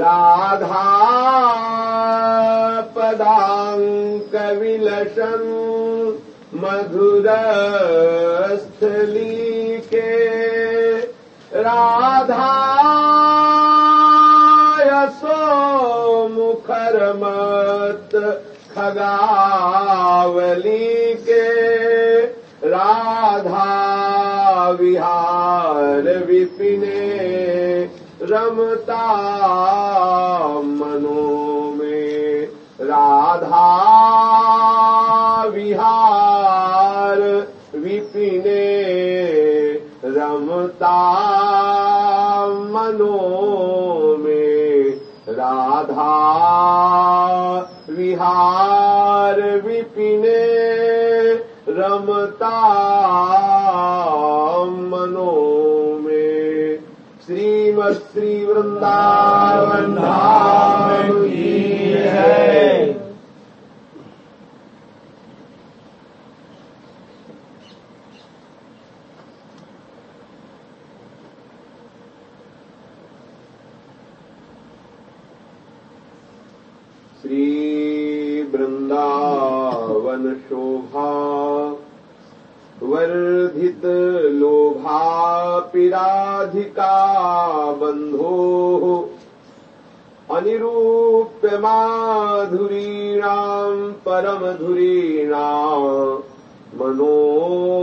राधा पदाङ्क विलसन् मधुरस्थलीके राधा यशो मुखरमत खगावली के राधा विहार विपिने रमता मनो में। राधा विहार विपिने रमता मनो में। राधा विहार विपिने रमता श्री वृंदावन धाम की है श्री वृंदावन शोभा वर्धित लोभा पिराधिका बंधो अनिरूप्य माधुरीणाम परमधुरीणाम मनोहरती।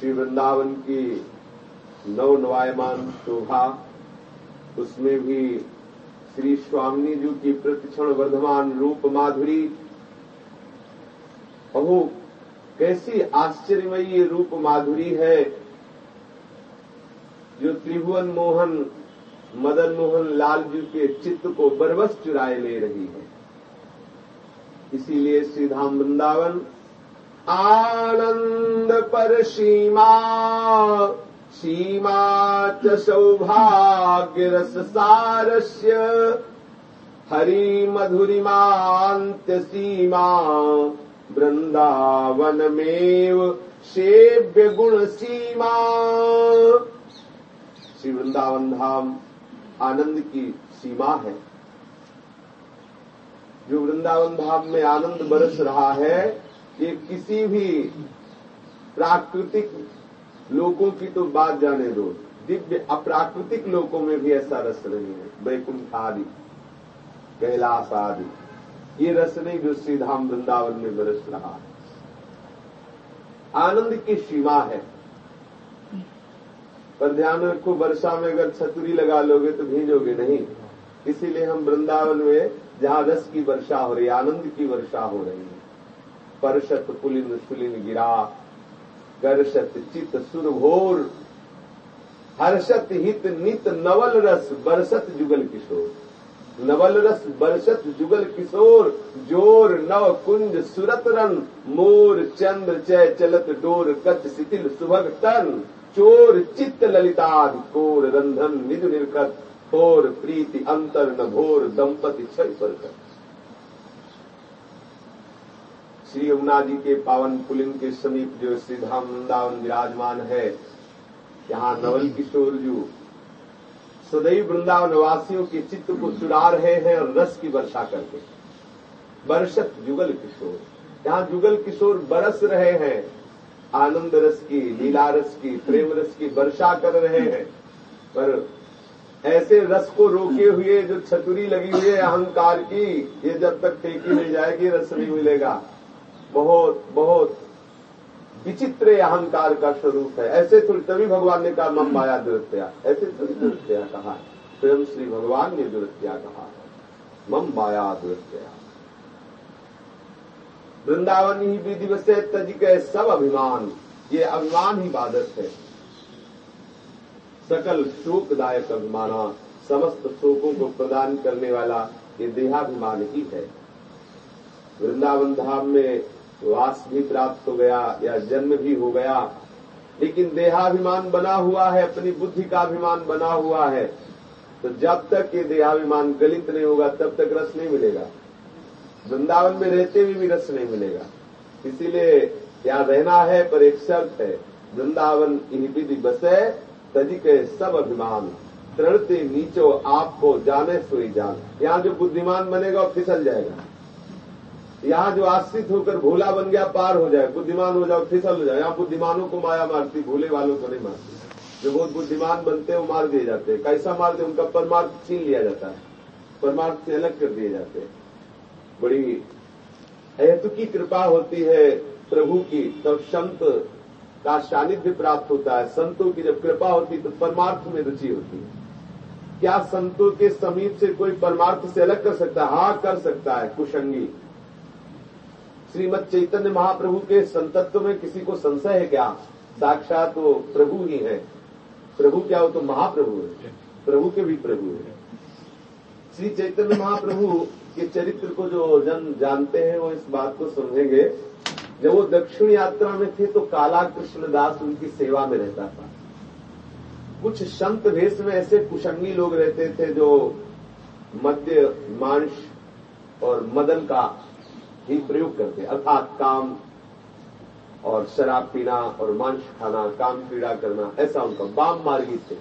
श्री वृंदावन की नवनवायमान शोभा, उसमें भी श्री स्वामिनी जी की प्रतिक्षण वर्धमान रूप माधुरी अहो कैसी आश्चर्यमयी रूप माधुरी है जो त्रिभुवन मोहन, मदन मोहन लाल जी के चित्त को बरबस चुराए ले रही है। इसीलिए श्री धाम वृंदावन, आनंद पर सीमा सीमा च सौभाग्य रस सारस्य, हरि मधुरिमान्त्य सीमा वृंदावनमेव सेव्य गुण सीमा श्री वृंदावन धाम आनंद की सीमा है। जो वृंदावन धाम में आनंद बरस रहा है, ये किसी भी प्राकृतिक लोगों की तो बात जाने दो। दिव्य अप्राकृतिक लोगों में भी ऐसा रस नहीं है। वैकुंठ आदि कैलाश आदि। ये रस नहीं जो श्रीधाम वृंदावन में बरस रहा है। आनंद की सीमा है। पर ध्यान रखो, वर्षा में अगर छतरी लगा लोगे तो भीजोगे नहीं। इसीलिए हम वृंदावन में जहाँ रस की वर्षा हो रही आनंद की वर्षा हो रही है। परशत पुलिन सुलिन गिरा करशत चित सुर घोर हर्षत हित नित नवल रस, बरसत जुगल किशोर। नवल रस बरसत जुगल किशोर, ज़ोर नव कुंज सुरत रन। मोर चंद्र चय चलत डोर कच शिथिल सुभग तन। चोर चित्त ललिताद कोर रंधन निज निर्कत थोर प्रीति अंतर न भोर दंपति क्षय स्वर्गत। श्री यमुना जी के पावन पुलिंग के समीप जो श्री धाम वृंदावन विराजमान है, यहाँ नवल किशोर जू सदैव वृंदावन वासियों के चित्त को चुरा रहे हैं और रस की वर्षा करके बरसत जुगल किशोर। यहाँ जुगल किशोर बरस रहे हैं, आनंद रस की, लीला रस की, प्रेम रस की वर्षा कर रहे हैं। पर ऐसे रस को रोके हुए जो छतुरी लगी हुई है, अहंकार की, ये जब तक फेंकी नहीं जाएगी, रस नहीं मिलेगा। बहुत बहुत विचित्र अहंकार का स्वरूप है। ऐसे थोड़ी तभी भगवान ने कहा, मम माया दुरत्या। ऐसे थोड़ी दुरत्या कहा। स्वयं श्री भगवान ने दुरत्या कहा। मम माया दुरत्या। वृंदावन ही विधि से तज के सब अभिमान। ये अभिमान ही बाधक है। सकल शोकदायक अभिमाना, समस्त शोकों को प्रदान करने वाला ये देहाभिमान ही है। वृंदावन धाम में वास भी प्राप्त हो गया या जन्म भी हो गया। लेकिन देहाभिमान बना हुआ है, अपनी बुद्धि का अभिमान बना हुआ है। तो जब तक ये देहाभिमान गलित नहीं होगा, तब तक रस नहीं मिलेगा। वृंदावन में रहते हुए भी भी रस नहीं मिलेगा। इसीलिए यहाँ रहना है, पर एक शर्त है। वृंदावन इन विधि बसे तजिके सब अभिमान। तृणते नीचो आपको जाने सोई जान। यहाँ जो बुद्धिमान बनेगा, वो फिसल जाएगा। यहाँ जो आश्रित होकर भोला बन गया, पार हो जाए, बुद्धिमान हो जाओ, फिसल हो जाए। यहाँ बुद्धिमानों को माया मारती, भोले वालों को नहीं मारती। जो बहुत बुद्धिमान बनते हैं, वो मार दिए जाते हैं। कैसा मारते उनका परमार्थ छीन लिया जाता है। परमार्थ से अलग कर दिए जाते हैं। बड़ी हेतु की कृपा होती है प्रभु की, तब संत का सानिध्य प्राप्त होता है। संतों की जब कृपा होती तो परमार्थ में रुचि होती है। क्या संतों के समीप से कोई परमार्थ से अलग कर सकता है? हाँ कर सकता है, कुशंगी। श्रीमद चैतन्य महाप्रभु के संतत्व में किसी को संशय है क्या? साक्षात वो प्रभु ही है। प्रभु क्या हो तो महाप्रभु है? प्रभु के भी प्रभु है। श्री चैतन्य महाप्रभु के चरित्र को जो जन जानते हैं वो इस बात को समझेंगे। जब वो दक्षिण यात्रा में थे तो काला कृष्णदास उनकी सेवा में रहता था। कुछ संत भेष में ऐसे कुशंगी लोग रहते थे जो मद्य मांस और मदन का ही प्रयोग करते अर्थात काम और शराब पीना और मांस खाना, काम पीड़ा करना, ऐसा उनका बाम मार्गी थे।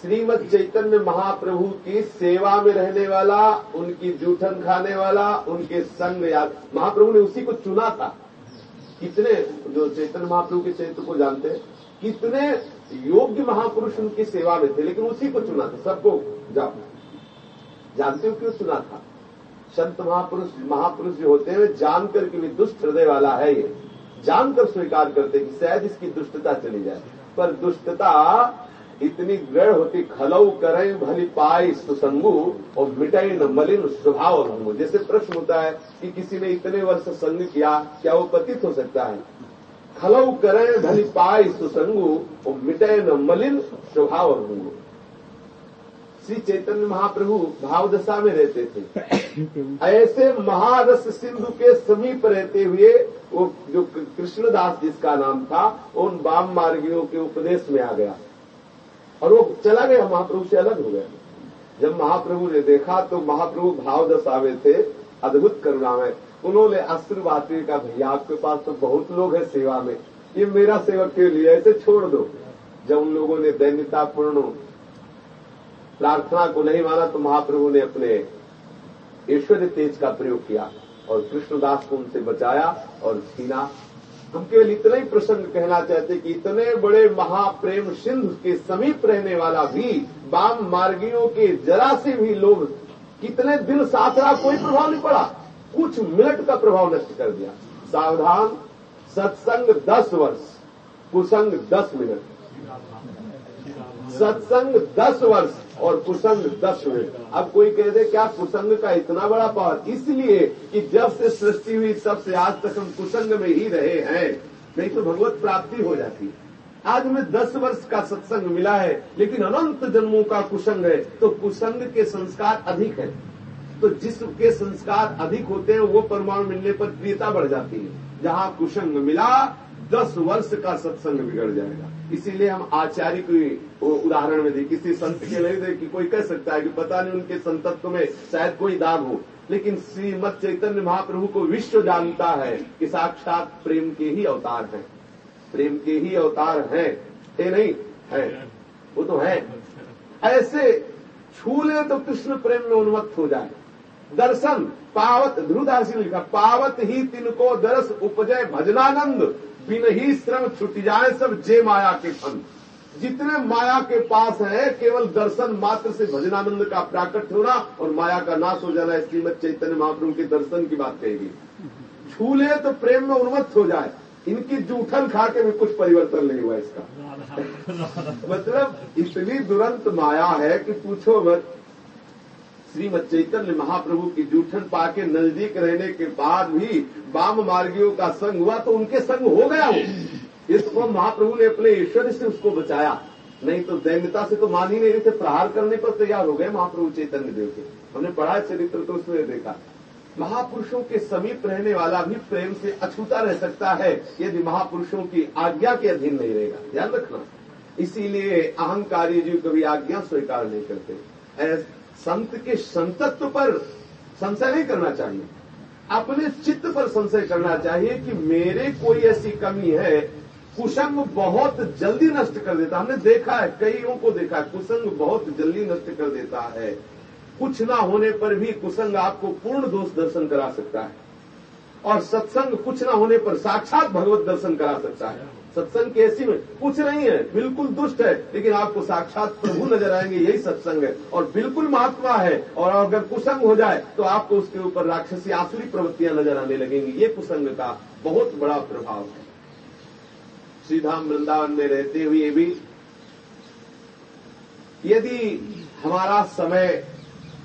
श्रीमद चैतन्य महाप्रभु की सेवा में रहने वाला, उनकी जूठन खाने वाला, उनके संग याद महाप्रभु ने उसी को चुना था। कितने जो चैतन्य महाप्रभु के चरित्र को जानते हैं, कितने योग्य महापुरुष उनकी सेवा में थे, लेकिन उसी को चुना था। सबको जानते हो क्यों चुना था? संत महापुरुष महापुरुष जो होते हैं जानकर के भी दुष्ट हृदय वाला है ये। जानकर स्वीकार करते कि शायद इसकी दुष्टता चली जाए। पर दुष्टता इतनी दृढ़ होती खलऊ करें भली पाई सुसंगु और मिटाई न मलिन स्वभाव भंगु जैसे प्रश्न होता है कि किसी ने इतने वर्ष संग किया, क्या वो पतित हो सकता है? खलऊ करें भली पाई सुसंगु और मिटाई न मलिन स्वभाव भंगु श्री चैतन्य महाप्रभु भाव दशा में रहते थे। ऐसे महारस सिंधु के समीप रहते हुए वो जो कृष्णदास जिसका नाम था उन वाम मार्गियों के उपदेश में आ गया। और वो चला गया महाप्रभु से अलग हो गया। जब महाप्रभु ने देखा तो महाप्रभु भाव दशा में थे अद्भुत करुणा में। उन्होंने आशीर्वाद का भैया आपके पास तो बहुत लोग हैं सेवा में। ये मेरा सेवक के लिए ऐसे छोड़ दो। जब उन लोगों ने दैन्यतापूर्ण प्रार्थना को नहीं माना तो महाप्रभु ने अपने ईश्वरीय तेज का प्रयोग किया और कृष्णदास को उनसे बचाया और छीना। हम केवल इतना ही प्रसंग कहना चाहते कि इतने बड़े महाप्रेम सिंधु के समीप रहने वाला भी वाम मार्गियों के जरा से भी लोग कितने दिन साथ रहा, कोई प्रभाव नहीं पड़ा। कुछ मिनट का प्रभाव नष्ट कर दिया। सावधान, सत्संग दस वर्ष, कुसंग दस मिनट। सत्संग दस वर्ष और कुसंग दस मिनट अब कोई कह दे क्या कुसंग का इतना बड़ा पावर इसलिए कि जब से सृष्टि हुई, तब से आज तक हम कुसंग में ही रहे हैं। नहीं तो भगवत प्राप्ति हो जाती। आज हमें दस वर्ष का सत्संग मिला है, लेकिन अनंत जन्मों का कुसंग है तो कुसंग के संस्कार अधिक है। तो जिसके संस्कार अधिक होते हैं, वो परमाणु मिलने पर प्रियता बढ़ जाती है। जहाँ कुसंग मिला दस वर्ष का सत्संग बिगड़ जाएगा। इसीलिए हम आचार्य को उदाहरण में दे किसी संत के नहीं दे कि कोई कह सकता है कि पता नहीं उनके संतत्व में शायद कोई दाग हो। लेकिन श्रीमद चैतन्य महाप्रभु को विश्व जानता है कि साक्षात प्रेम के ही अवतार हैं। प्रेम के ही अवतार हैं। ये नहीं? है। वो तो है। ऐसे छू ले तो कृष्ण प्रेम में उन्मत्त हो जाए। दर्शन, पावत ध्रुदासी लिखा, पावत ही तिनको दरस उपजय भजनानंद। बिन ही श्रम छुट जाए सब जे माया के फन जितने माया के पास है केवल दर्शन मात्र से भजनानंद का प्राकट होना और माया का नाश हो जाना श्रीमद चैतन्य महाप्रभु के दर्शन की बात कहेगी। छू ले तो प्रेम में उन्मत्त हो जाए इनकी जूठन खा के भी कुछ परिवर्तन नहीं हुआ इसका। मतलब इतनी दुरंत माया है कि पूछो मत श्रीमद चैतन्य महाप्रभु की जूठन पाके नज़दीक रहने के बाद भी वाम मार्गियों का संग हुआ तो उनके संग हो गया वो। इसको महाप्रभु ने अपने ईश्वर से उसको बचाया। नहीं तो दैन्यता से तो मान ही नहीं रहे थे, प्रहार करने पर तैयार हो गए महाप्रभु चैतन्य देव के। हमने पढ़ा चरित्र तो उसमें देखा। महापुरुषों के समीप रहने वाला भी प्रेम से अछूता रह सकता है, यदि महापुरुषों की आज्ञा के अधीन नहीं रहेगा। ध्यान रखना। इसीलिए अहंकारी जीव कभी आज्ञा स्वीकार नहीं करते। संत के संतत्व पर संशय नहीं करना चाहिए। अपने चित्त पर संशय करना चाहिए कि मेरे कोई ऐसी कमी है, कुसंग बहुत जल्दी नष्ट कर देता हमने देखा है, कईयों को देखा है, कुसंग बहुत जल्दी नष्ट कर देता है। कुछ ना होने पर भी कुसंग आपको पूर्ण दोष दर्शन करा सकता है। और सत्संग कुछ ना होने पर साक्षात भगवत दर्शन करा सकता है। सत्संग की ऐसी में कुछ नहीं है, बिल्कुल दुष्ट है, लेकिन आपको साक्षात प्रभु नज़र आएँगे, यही सत्संग है। और बिल्कुल महात्मा है, और अगर कुसंग हो जाए तो आपको उसके ऊपर राक्षसी आसुरी प्रवृत्तियाँ नज़र आने लगेंगी। ये कुसंग का बहुत बड़ा प्रभाव है। श्रीधाम वृंदावन में रहते हुए भी यदि हमारा समय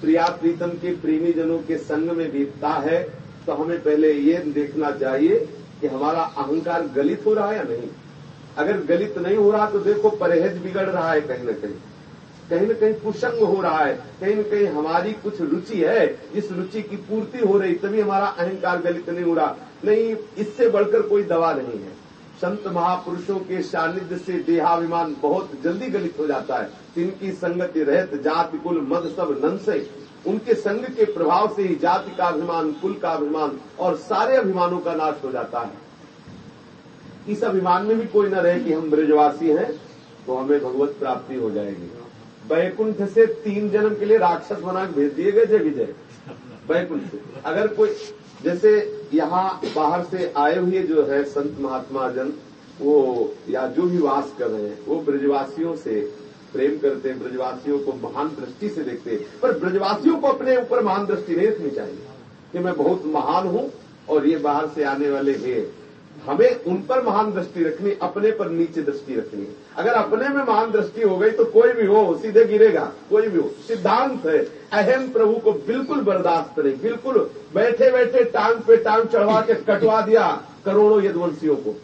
प्रिया प्रीतम के प्रेमी जनों के संग में बीतता है तो हमें पहले ये देखना चाहिए कि हमारा अहंकार गलित हो रहा है या नहीं। अगर गलित नहीं हो रहा तो देखो परहेज बिगड़ रहा है कहीं न कहीं। कहीं न कहीं कुसंग हो रहा है, कहीं न कहीं हमारी कुछ रुचि है, जिस रुचि की पूर्ति हो रही तभी हमारा अहंकार गलित नहीं हो रहा। नहीं, इससे बढ़कर कोई दवा नहीं है। संत महापुरुषों के सानिध्य से देहाभिमान बहुत जल्दी गलित हो जाता है। जिनकी संगति रहत जाति कुल मद सब नंसे। उनके संग के प्रभाव से ही जाति का अभिमान, कुल का अभिमान और सारे अभिमानों का नाश हो जाता है। इस अभिमान में भी कोई न रहे कि हम ब्रजवासी हैं तो हमें भगवत प्राप्ति हो जाएगी। बैकुंठ से तीन जन्म के लिए राक्षस बना भेज दिए गए जय विजय। बैकुंठ से। अगर कोई, जैसे यहाँ बाहर से आए हुए जो है संत महात्मा जन, वो या जो भी वास कर रहे हैं, वो ब्रजवासियों से प्रेम करते हैं, ब्रजवासियों को महान दृष्टि से देखते हैं। पर ब्रजवासियों को अपने ऊपर महान दृष्टि नहीं रखनी चाहिए कि मैं बहुत महान हूँ और ये बाहर से आने वाले हैं। हमें उन पर महान दृष्टि रखनी, अपने पर नीचे दृष्टि रखनी। अगर अपने में महान दृष्टि हो गई तो कोई भी हो सीधे गिरेगा, कोई भी हो। सिद्धांत है, अहम प्रभु को बिल्कुल बर्दाश्त नहीं। बिल्कुल बैठे बैठे टांग पे टांग चढ़वा के कटवा दिया करोड़ों यदवंशियों को।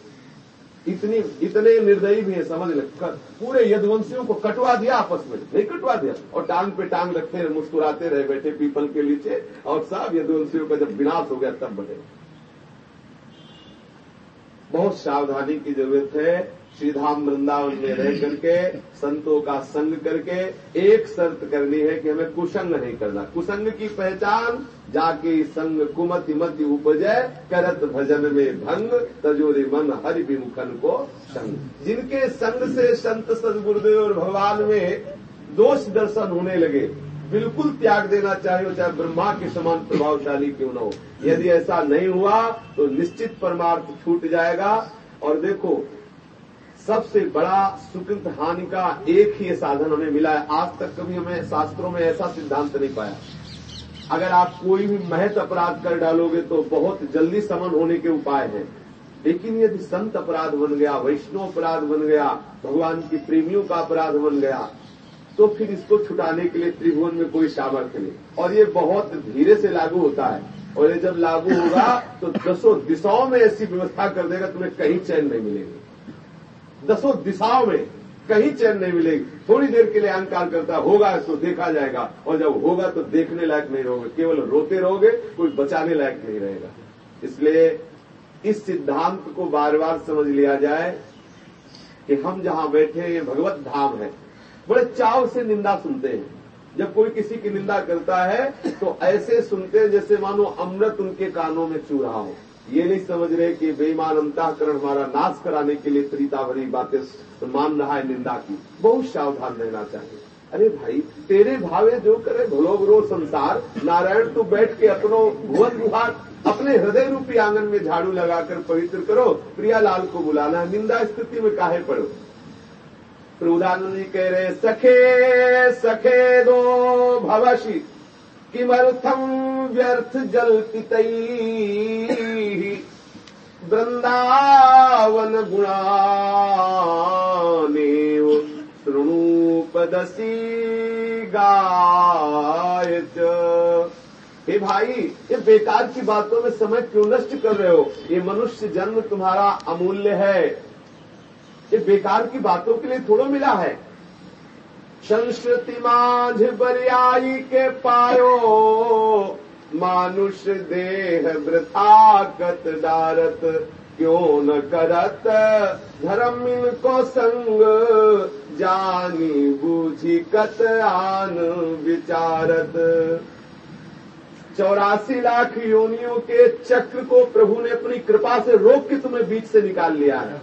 इतनी, इतने निर्दयी भी है, समझ ले। पूरे यदवंशियों को कटवा दिया आपस में। नहीं कटवा दिया। और टांग पे टांग रखते रहे, मुस्कुराते रहे, बैठे पीपल के नीचे, और सब यदवंशियों का जब विनाश हो गया, तब बढ़े। बहुत सावधानी की ज़रूरत है। श्रीधाम वृंदावन में रह करके, संतों का संग करके, एक शर्त करनी है कि हमें कुसंग नहीं करना। कुसंग की पहचान जाके संग कुमति मति उपजय करत भजन में भंग, तजोरे मन हरि विमुखन को संग। जिनके संग से संत सदगुरुदेव और भगवान में दोष दर्शन होने लगे बिल्कुल त्याग देना चाहिए चाहे ब्रह्मा के समान प्रभावशाली क्यों न हो। यदि ऐसा नहीं हुआ तो निश्चित परमार्थ छूट जाएगा। और देखो, सबसे बड़ा सुकृत हानि का एक ही साधन हमें मिला है। आज तक कभी हमें शास्त्रों में ऐसा सिद्धांत नहीं पाया। अगर आप कोई भी महत अपराध कर डालोगे तो बहुत जल्दी समन होने के उपाय हैं। लेकिन यदि संत अपराध बन गया, वैष्णव अपराध बन गया, भगवान की प्रेमियों का अपराध बन गया तो फिर इसको छुटाने के लिए त्रिभुवन में कोई सामर्थ्य नहीं। और ये बहुत धीरे से लागू होता है। और ये जब लागू होगा तो दसों दिशाओं में ऐसी व्यवस्था कर देगा, तुम्हें कहीं चैन नहीं मिलेगी। दसों दिशाओं में कहीं चैन नहीं मिलेगी। थोड़ी देर के लिए अहंकार करता होगा तो देखा जाएगा। और जब होगा तो देखने लायक नहीं रहोगे। केवल रोते रहोगे, कोई बचाने लायक नहीं रहेगा। इसलिए इस सिद्धांत को बार बार समझ लिया जाए कि हम जहाँ बैठे ये भगवत धाम है। बड़े चाव से निंदा सुनते हैं। जब कोई किसी की निंदा करता है तो ऐसे सुनते हैं जैसे मानो अमृत उनके कानों में चू रहा हो। ये नहीं समझ रहे कि बेईमान अंताकरण हमारा नाश कराने के लिए त्रिता भरी बातें मान रहा है निंदा की। बहुत सावधान रहना चाहिए। अरे भाई, तेरे भावे जो करे, भलो भलो संसार, नारायण, तू बैठ के अपनो भुवन गुहार, अपने हृदय रूपी आँगन में झाड़ू लगाकर पवित्र करो, प्रियालाल को बुलाना, निंदा स्थिति में काहे पड़ो? प्रभुदानंद जी कह रहे सखे सखे दो भवशी किमर्थम व्यर्थ जल्पित? वृंदावन गुणानेव शृणु पदसी गाय हे भाई, ये बेकार की बातों में समय क्यों नष्ट कर रहे हो? ये मनुष्य जन्म तुम्हारा अमूल्य है। ये बेकार की बातों के लिए थोड़ा मिला है। संस्कृति माझ बरियाई के पायो, मानुष देह वृथागत डारत क्यों न करत? धर्म को संग, जानी बूझी कत आन विचारत। चौरासी लाख योनियों के चक्र को प्रभु ने अपनी कृपा से रोक के तुम्हें बीच से निकाल लिया है।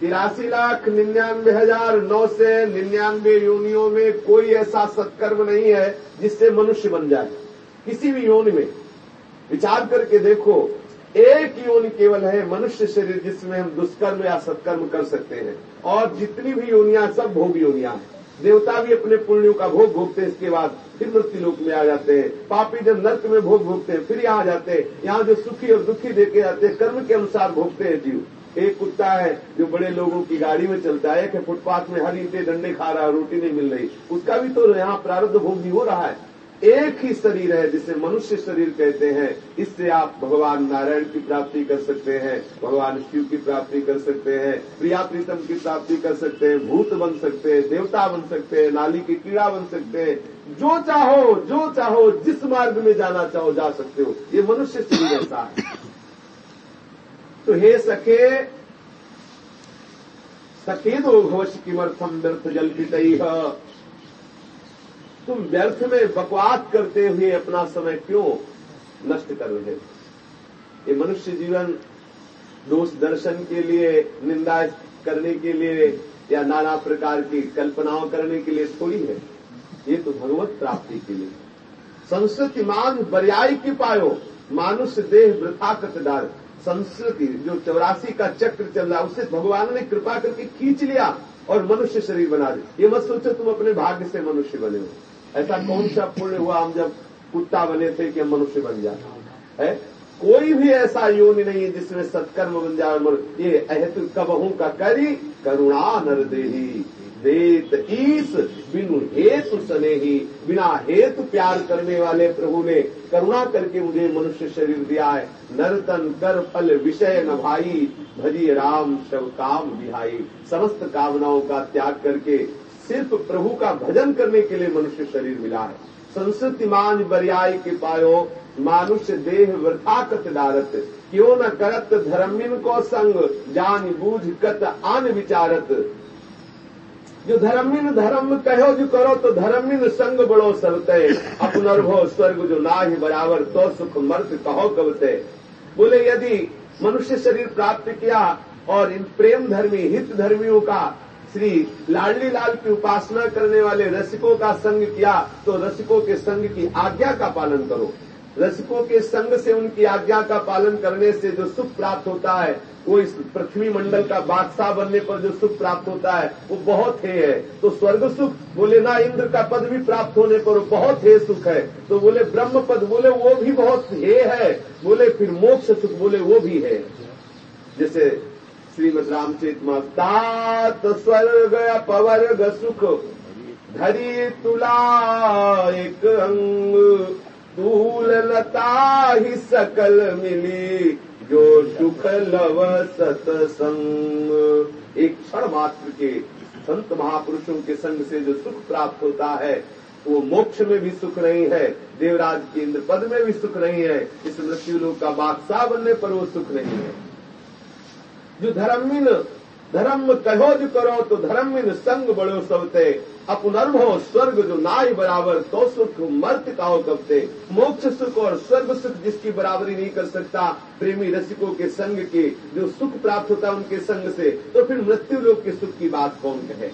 तिरासी लाख निन्यानवे हज़ार नौ से निन्यानवे योनियों में कोई ऐसा सत्कर्म नहीं है जिससे मनुष्य बन जाए। किसी भी योनि में विचार करके देखो, एक योनि केवल है मनुष्य शरीर जिसमें हम दुष्कर्म या सत्कर्म कर सकते हैं। और जितनी भी योनियाँ सब भोग योनियाँ हैं। देवता भी अपने पुण्यों का भोग भोगते हैं, इसके बाद फिर मृत्यु लोक में आ जाते हैं। पापी जब नर्क में भोग भोगते हैं, फिर यहाँ आ जाते हैं। यहाँ जो सुखी और दुखी देखे जाते हैं, कर्म के अनुसार भोगते हैं जीव। एक कुत्ता है जो बड़े लोगों की गाड़ी में चलता है कि फुटपाथ में हर ईटे डंडे खा रहा है, रोटी नहीं मिल रही। उसका भी तो यहाँ प्रारब्ध भोग भी हो रहा है। एक ही शरीर है जिसे मनुष्य शरीर कहते हैं। इससे आप भगवान नारायण की प्राप्ति कर सकते हैं, भगवान शिव की प्राप्ति कर सकते हैं, प्रिया प्रीतम की प्राप्ति कर सकते हैं, भूत बन सकते हैं, देवता बन सकते हैं, नाली की कीड़ा बन सकते हैं। जो चाहो जो चाहो, जिस मार्ग में जाना चाहो, जा सकते हो। ये मनुष्य शरीर ऐसा है। तो हे सखे सखेदो घोष की किमर्थम व्यर्थ जल जल्पित तुम व्यर्थ में बकवास करते हुए अपना समय क्यों नष्ट कर रहे ये मनुष्य जीवन दोष दर्शन के लिए, निंदा करने के लिए या नाना प्रकार की कल्पनाओं करने के लिए थोड़ी है। ये तो भगवत प्राप्ति के लिए। संस्कृति मान बरियाई की पायो मानुष्य देह वृथा कतदार संस्कृति, जो चौरासी का चक्र चल रहा उसे भगवान ने कृपा करके खींच लिया और मनुष्य शरीर बना दिया। ये मत सोचो तुम अपने भाग्य से मनुष्य बने हो। ऐसा कौन सा पुण्य हुआ हम जब कुत्ता बने थे कि हम मनुष्य बन जाए है? कोई भी ऐसा योनि नहीं है जिसमें सत्कर्म बन जाए ये अहेतु कबहू का करी, करुणा नर देही। देत ईस, बिनु हेतु सने ही बिना हेतु प्यार करने वाले प्रभु ने करुणा करके मुझे मनुष्य शरीर दिया है। नरतन, कर फल विषय न भाई, भजी राम, शव काम बिहाई। समस्त कामनाओं का त्याग करके सिर्फ़ प्रभु का भजन करने के लिए मनुष्य शरीर मिला है। संस्कृति मान बरियाई के पायो, मानुष्य देह वृथा कत डारत। क्यों न करत धर्मिन को संग, जान बूझ कत आन विचारत। जो धर्मिन धर्म कहो जो करो तो धर्मिन संग बड़ो सबते अपनर्भो स्वर्ग जो ना बराबर तो सुख मर्द कहो कबते बोले, यदि मनुष्य शरीर प्राप्त किया और इन प्रेम धर्मी, हित धर्मियों का, श्री लाडली लाल की उपासना करने वाले रसिकों का संग किया तो रसिकों के संग की आज्ञा का पालन करो। रसिकों के संग से उनकी आज्ञा का पालन करने से जो सुख प्राप्त होता है, वो इस पृथ्वी मंडल का बादशाह बनने पर जो सुख प्राप्त होता है, वो बहुत हे है। तो स्वर्ग सुख, बोले, ना, इंद्र का पद भी प्राप्त होने पर बहुत हे सुख है। तो बोले, ब्रह्म पद, बोले, वो भी बहुत हे है। बोले, फिर मोक्ष सुख, बोले, वो भी है। जैसे श्रीमद रामचरित तात स्वर्ग अपवर्ग सुख, धरी तुला एक अंग तूल लता ही सकल मिली, जो सुख लव सतसंग एक क्षण मात्र के संत महापुरुषों के संग से जो सुख प्राप्त होता है, वो मोक्ष में भी सुख नहीं है, देवराज के इंद्र पद में भी सुख नहीं है, इस मृत्यु लोग का बादशाह बनने पर वो सुख नहीं है। जो धर्मिन धर्म कहो जो करो तो धर्मिन संग बड़ो सबते। अपनर्भो स्वर्ग जो नाई बराबर तो सुख मर्त काहो कबते मोक्ष सुख और स्वर्ग सुख जिसकी बराबरी नहीं कर सकता, प्रेमी रसिकों के संग के, जो सुख प्राप्त होता है उनके संग से तो फिर मृत्यु लोग के सुख की बात कौन कहे?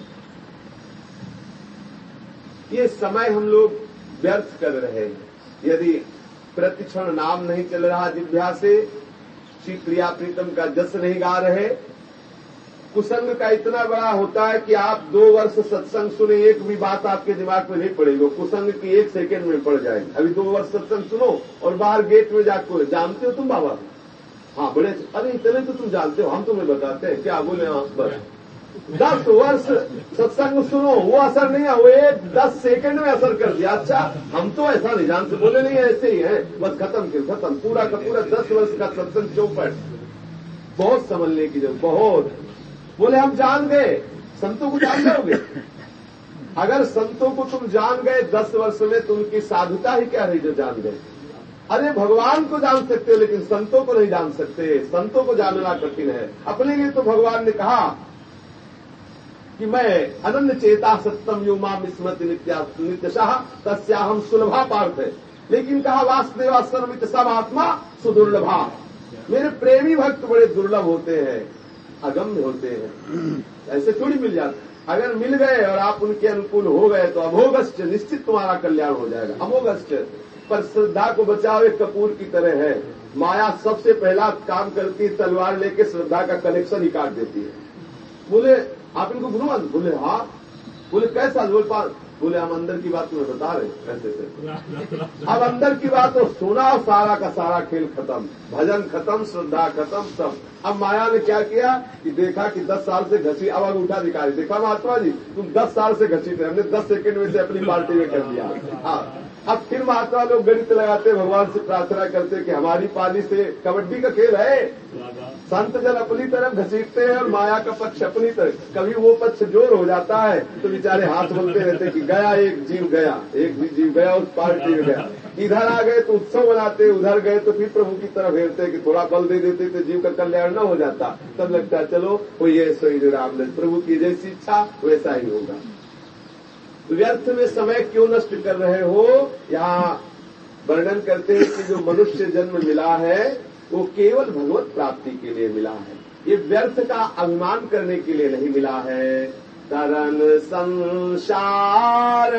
ये समय हम लोग व्यर्थ कर रहे हैं। यदि प्रतिक्षण नाम नहीं चल रहा जिभ्या से, श्री प्रिया प्रीतम का जस नहीं गा रहे कुसंग का इतना बड़ा होता है कि आप दो वर्ष सत्संग सुने, एक भी बात आपके दिमाग में नहीं पड़ेगी, कुसंग की एक सेकंड में पड़ जाएगी। अभी दो वर्ष सत्संग सुनो और बाहर गेट में जाकर जानते हो तुम बाबा? हाँ बड़े अरे, इतने तो तुम जानते हो, हम तुम्हें बताते हैं। क्या बोले हाँ बस। दस वर्ष सत्संग सुनो, वो असर नहीं है, वो एक दस सेकंड में असर कर दिया। अच्छा हम तो ऐसा नहीं जानते, बोले नहीं, ऐसे ही है। बस खत्म के, खत्म। पूरा का पूरा दस वर्ष का सत्संग चौपट बहुत समझने की ज़रूरत, बहुत। बोले हम जान गए। संतों को जान जाओगे? अगर संतों को तुम जान गए दस वर्ष में तो उनकी साधुता ही क्या रही जो जान गए? अरे भगवान को जान सकते हो लेकिन संतों को नहीं जान सकते। संतों को जानना कठिन है। अपने लिए तो भगवान ने कहा कि मैं अनन्य चेता सत्यम यो माम स्मृति नित्याशाह तस्या हम सुलभा पार्थ है। लेकिन कहा वासुदेवा सर्वित सब आत्मा सुदुर्लभा। मेरे प्रेमी भक्त बड़े दुर्लभ होते हैं। अगम्य होते हैं। ऐसे थोड़ी मिल जाते अगर मिल गए और आप उनके अनुकूल हो गए तो अभोगस्ट निश्चित तुम्हारा कल्याण हो जाएगा। अभोगस्ट पर श्रद्धा को बचाओ, एक कपूर की तरह है। माया सबसे पहला काम करती है, तलवार लेके श्रद्धा का कनेक्शन ही काट देती है। बोले, आप इनको बुलवा बोले हाँ। बोले, कैसा? बोल बोले, हम अंदर की बात तुम्हें बता रहे कैसे थे। अब अंदर की बात तो सुना, सारा का सारा खेल खत्म, भजन खत्म, श्रद्धा खत्म, सब। अब माया ने क्या किया कि देखा कि दस साल से घसी, अब उठा दिखा देखा महात्मा जी, तुम दस साल से घसी थे हमने दस सेकंड में से अपनी पार्टी में कर दिया। हाँ। अब फिर महात्मा लोग गणित लगाते, भगवान से प्रार्थना करते कि हमारी पाली से कबड्डी का खेल है। संत जन अपनी तरफ़ घसीटते हैं और माया का पक्ष अपनी तरफ़। कभी वो पक्ष ज़ोर हो जाता है तो बेचारे हाथ बोलते रहते कि गया एक जीव गया, एक भी जीव गया उस पार्टी में गया। इधर आ गए तो उत्सव मनाते, उधर गए तो फिर प्रभु की तरफ़ हेरते कि थोड़ा बल दे देते तो जीव का कल्याण न हो जाता। तब लगता, चलो, वो ये सही राम प्रभु की जैसी इच्छा, वैसा ही होगा। व्यर्थ में समय क्यों नष्ट कर रहे हो? यहाँ वर्णन करते हैं कि जो मनुष्य जन्म मिला है, वो केवल भगवत प्राप्ति के लिए मिला है। ये व्यर्थ का अभिमान करने के लिए नहीं मिला है। तरन संसार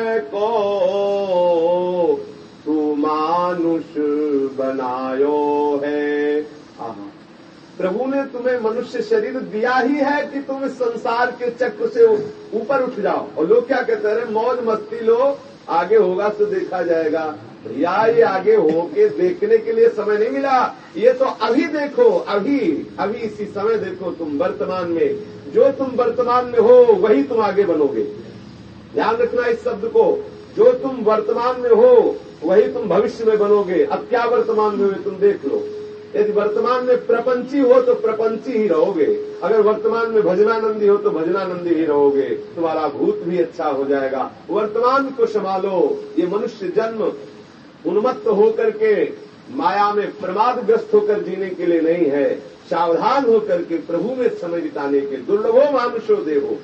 प्रभु ने तुम्हें मनुष्य शरीर दिया ही है कि तुम संसार के चक्र से ऊपर उठ जाओ। और लोग क्या कहते हैं मौज मस्ती लो, आगे होगा तो देखा जाएगा। भैया, ये आगे होके देखने के लिए समय नहीं मिला। ये तो अभी देखो, अभी अभी इसी समय देखो तुम वर्तमान में। जो तुम वर्तमान में हो, वही तुम आगे बनोगे। ध्यान रखना इस शब्द को। जो तुम वर्तमान में हो, वही तुम भविष्य में बनोगे। अब क्या वर्तमान में हो तुम देख लो। यदि वर्तमान में प्रपंची हो तो प्रपंची ही रहोगे। अगर वर्तमान में भजनानंदी हो तो भजनानंदी ही रहोगे। तुम्हारा भूत भी अच्छा हो जाएगा। वर्तमान को संभालो। ये मनुष्य जन्म उन्मत्त होकर के माया में प्रमादग्रस्त होकर जीने के लिए नहीं है। सावधान होकर के प्रभु में समय बिताने के दुर्लभो मानुषो देवो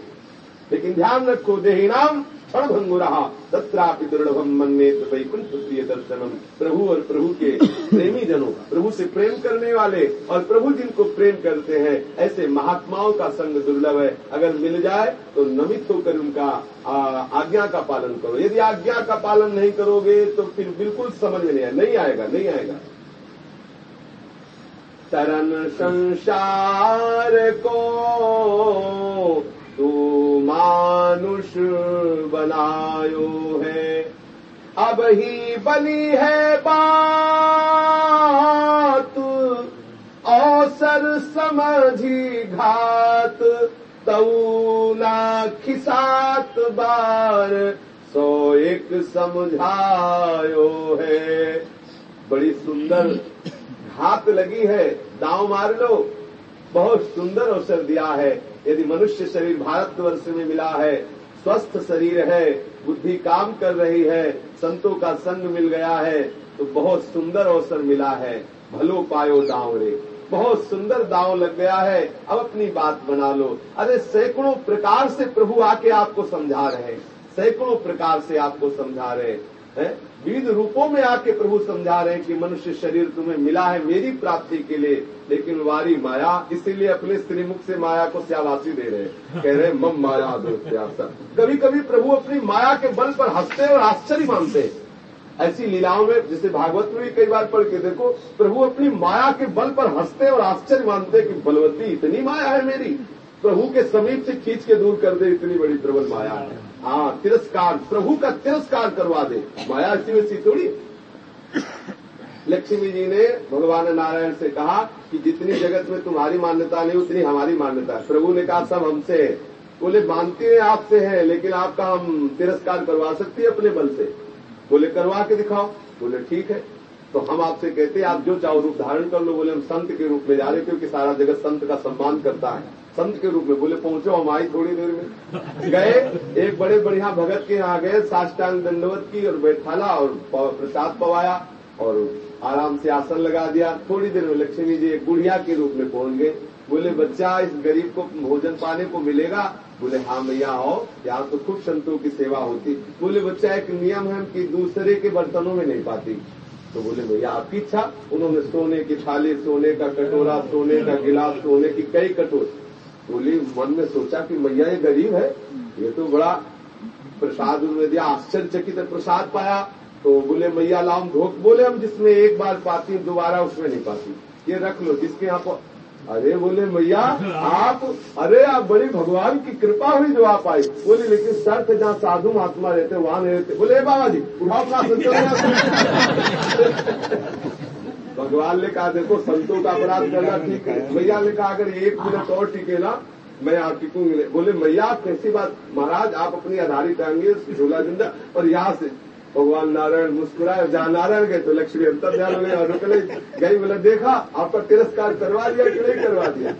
लेकिन ध्यान रखो, देही नाम क्षण भंगुरा तत्रापि दुर्लभम मन्ने वैकुंठ प्रिय दर्शनम प्रभु और प्रभु के प्रेमी जनों प्रभु से प्रेम करने वाले और प्रभु जिनको प्रेम करते हैं ऐसे महात्माओं का संग दुर्लभ है। अगर मिल जाए तो नमित होकर उनका आज्ञा का पालन करो। यदि आज्ञा का पालन नहीं करोगे तो फिर बिल्कुल समझ में नहीं, नहीं आएगा नहीं आएगा। तरन संसार को तू मानुष बनायो है। अब ही बनी है बात, औसर समझी घात। तऊना खिसात बार सो एक समझायो है। बड़ी सुंदर घात लगी है। दाव मार लो। बहुत सुंदर अवसर दिया है। यदि मनुष्य शरीर भारतवर्ष में मिला है, स्वस्थ शरीर है, बुद्धि काम कर रही है, संतों का संग मिल गया है तो बहुत सुंदर अवसर मिला है। भलो पायो दाव रे। बहुत सुंदर दाव लग गया है। अब अपनी बात बना लो। अरे सैकड़ों प्रकार से प्रभु आके आपको समझा रहे हैं। सैकड़ों प्रकार से आपको समझा रहे हैं। विविध रूपों में आके प्रभु समझा रहे हैं कि मनुष्य शरीर तुम्हें मिला है मेरी प्राप्ति के लिए, लेकिन वारी माया इसीलिए अपने स्त्री मुख से माया को स्यावासी दे रहे कह रहे मम माया दोस्त्यासा कभी कभी प्रभु अपनी माया के बल पर हँसते और आश्चर्य मानते ऐसी लीलाओं में, जैसे भागवत में भी कई बार पढ़ के देखो, प्रभु अपनी माया के बल पर हँसते और आश्चर्य मानते कि बलवती इतनी माया है मेरी। प्रभु के समीप से खींच के दूर कर दे, इतनी बड़ी प्रबल माया है। हाँ तिरस्कार, प्रभु का तिरस्कार करवा दे। माया ऐसी वैसी थोड़ी। लक्ष्मी जी ने भगवान नारायण से कहा कि जितनी जगत में तुम्हारी मान्यता नहीं, उतनी हमारी मान्यता है। प्रभु ने कहा, सब हमसे है। बोले, मानते हैं, आपसे है, लेकिन आपका हम तिरस्कार करवा सकते हैं अपने बल से। बोले, करवा के दिखाओ। बोले, ठीक है। तो हम आपसे कहते हैं, आप जो चाहो रूप धारण कर लो। बोले, हम संत के रूप में जा रहे क्योंकि सारा जगत संत का सम्मान करता है। संत के रूप में बोले, पहुंचो हम आई थोड़ी देर में। गए, एक बड़े बढ़िया भगत के यहाँ गए, साष्टांग दंडवत की और बैठाला और प्रसाद पवाया और आराम से आसन लगा दिया। थोड़ी देर में लक्ष्मी जी एक बुढ़िया के रूप में पहुँच गए। बोले, बच्चा, इस गरीब को भोजन पाने को मिलेगा? बोले हाँ भैया, आओ। यहाँ तो खूब संतों की सेवा होती। बोले, बच्चा, एक नियम है कि दूसरे के बर्तनों में नहीं पाती। तो बोले, भैया, आपकी इच्छा? उन्होंने सोने की थाली, सोने का कटोरा, सोने का गिलास, सोने की कई कटोर। बोली, मन में सोचा कि मैया ये गरीब है। ये तो बड़ा प्रसाद उन्होंने दिया, आश्चर्यचकित प्रसाद पाया। तो बोले, मैया, लाओ धोख बोले हम, जिसमें एक बार पाती, दोबारा उसमें नहीं पाती। ये रख लो, जिसके यहाँ अरे बोले, मैया, आप, अरे आप बड़ी भगवान की कृपा हुई जो आप आई। बोले, लेकिन शर्त जहाँ साधु महात्मा रहते वहाँ नहीं रहते। बोले बाबा जी, उठाओ अपना भगवान ने कहा, देखो, संतों का अपराध करना ठीक है। मैया ने कहा, अगर एक मिनट और टिके ना मैं आप टिकूँगी बोले, मैया, आप कैसी बात, महाराज, आप अपनी आधारित आएँगे झूला ज़िंदा और यहाँ से भगवान नारायण मुस्कुराए, जहाँ नारायण गए तो लक्ष्मी अंतर ध्यान हो गए और गई, बोले, देखा आपका तिरस्कार करवा दिया कि नहीं करवा दिया?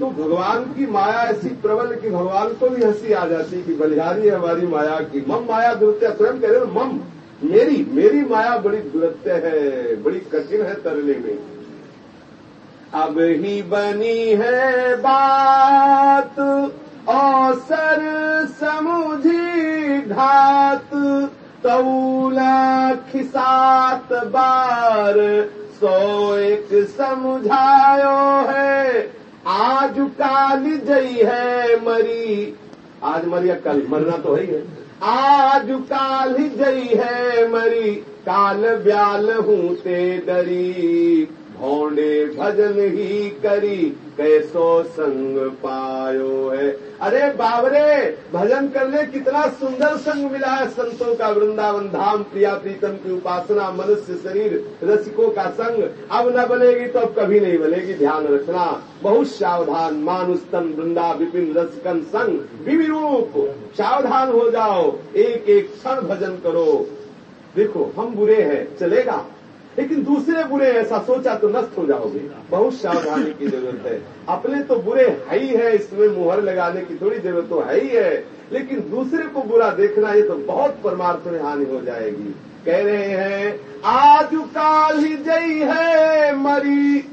तो भगवान की माया ऐसी प्रबल कि भगवान को भी हँसी आ जाती कि, बलिहारी हमारी माया की, मम माया दुरुत्या स्वयं कह रहे मम? मेरी मेरी माया बड़ी दुरत्य है, बड़ी कठिन है तरने में। अब ही बनी है बात औसर समुझी घात तौला खिसात बार, सो एक समझायो है। आज काल जई है मरी। आज मरिया कल, मरना तो है ही है। आज काल जई है मरी काल ब्याल हूँ ते डरी। भौंडे भजन ही करी, कैसो संग पायो है। अरे बाबरे, भजन करने कितना सुंदर संग मिला है संतों का वृंदावन धाम, प्रिया प्रीतम की उपासना, मनुष्य शरीर, रसिकों का संग। अब न बनेगी तो अब कभी नहीं बनेगी ध्यान रखना। बहुत सावधान मानुस्तन वृंदा, विपिन, रसकन संग, विविरूप। सावधान हो जाओ एक एक क्षण भजन करो। देखो, हम बुरे हैं, चलेगा? लेकिन दूसरे बुरे ऐसा सोचा तो नष्ट हो जाओगे। बहुत सावधानी की ज़रूरत है। अपने तो बुरे है ही है, इसमें मुहर लगाने की थोड़ी ज़रूरत तो है ही है। लेकिन दूसरे को बुरा देखना, ये तो बहुत परमार्थ में हानि हो जाएगी। कह रहे हैं आज काल ही जई है मरी।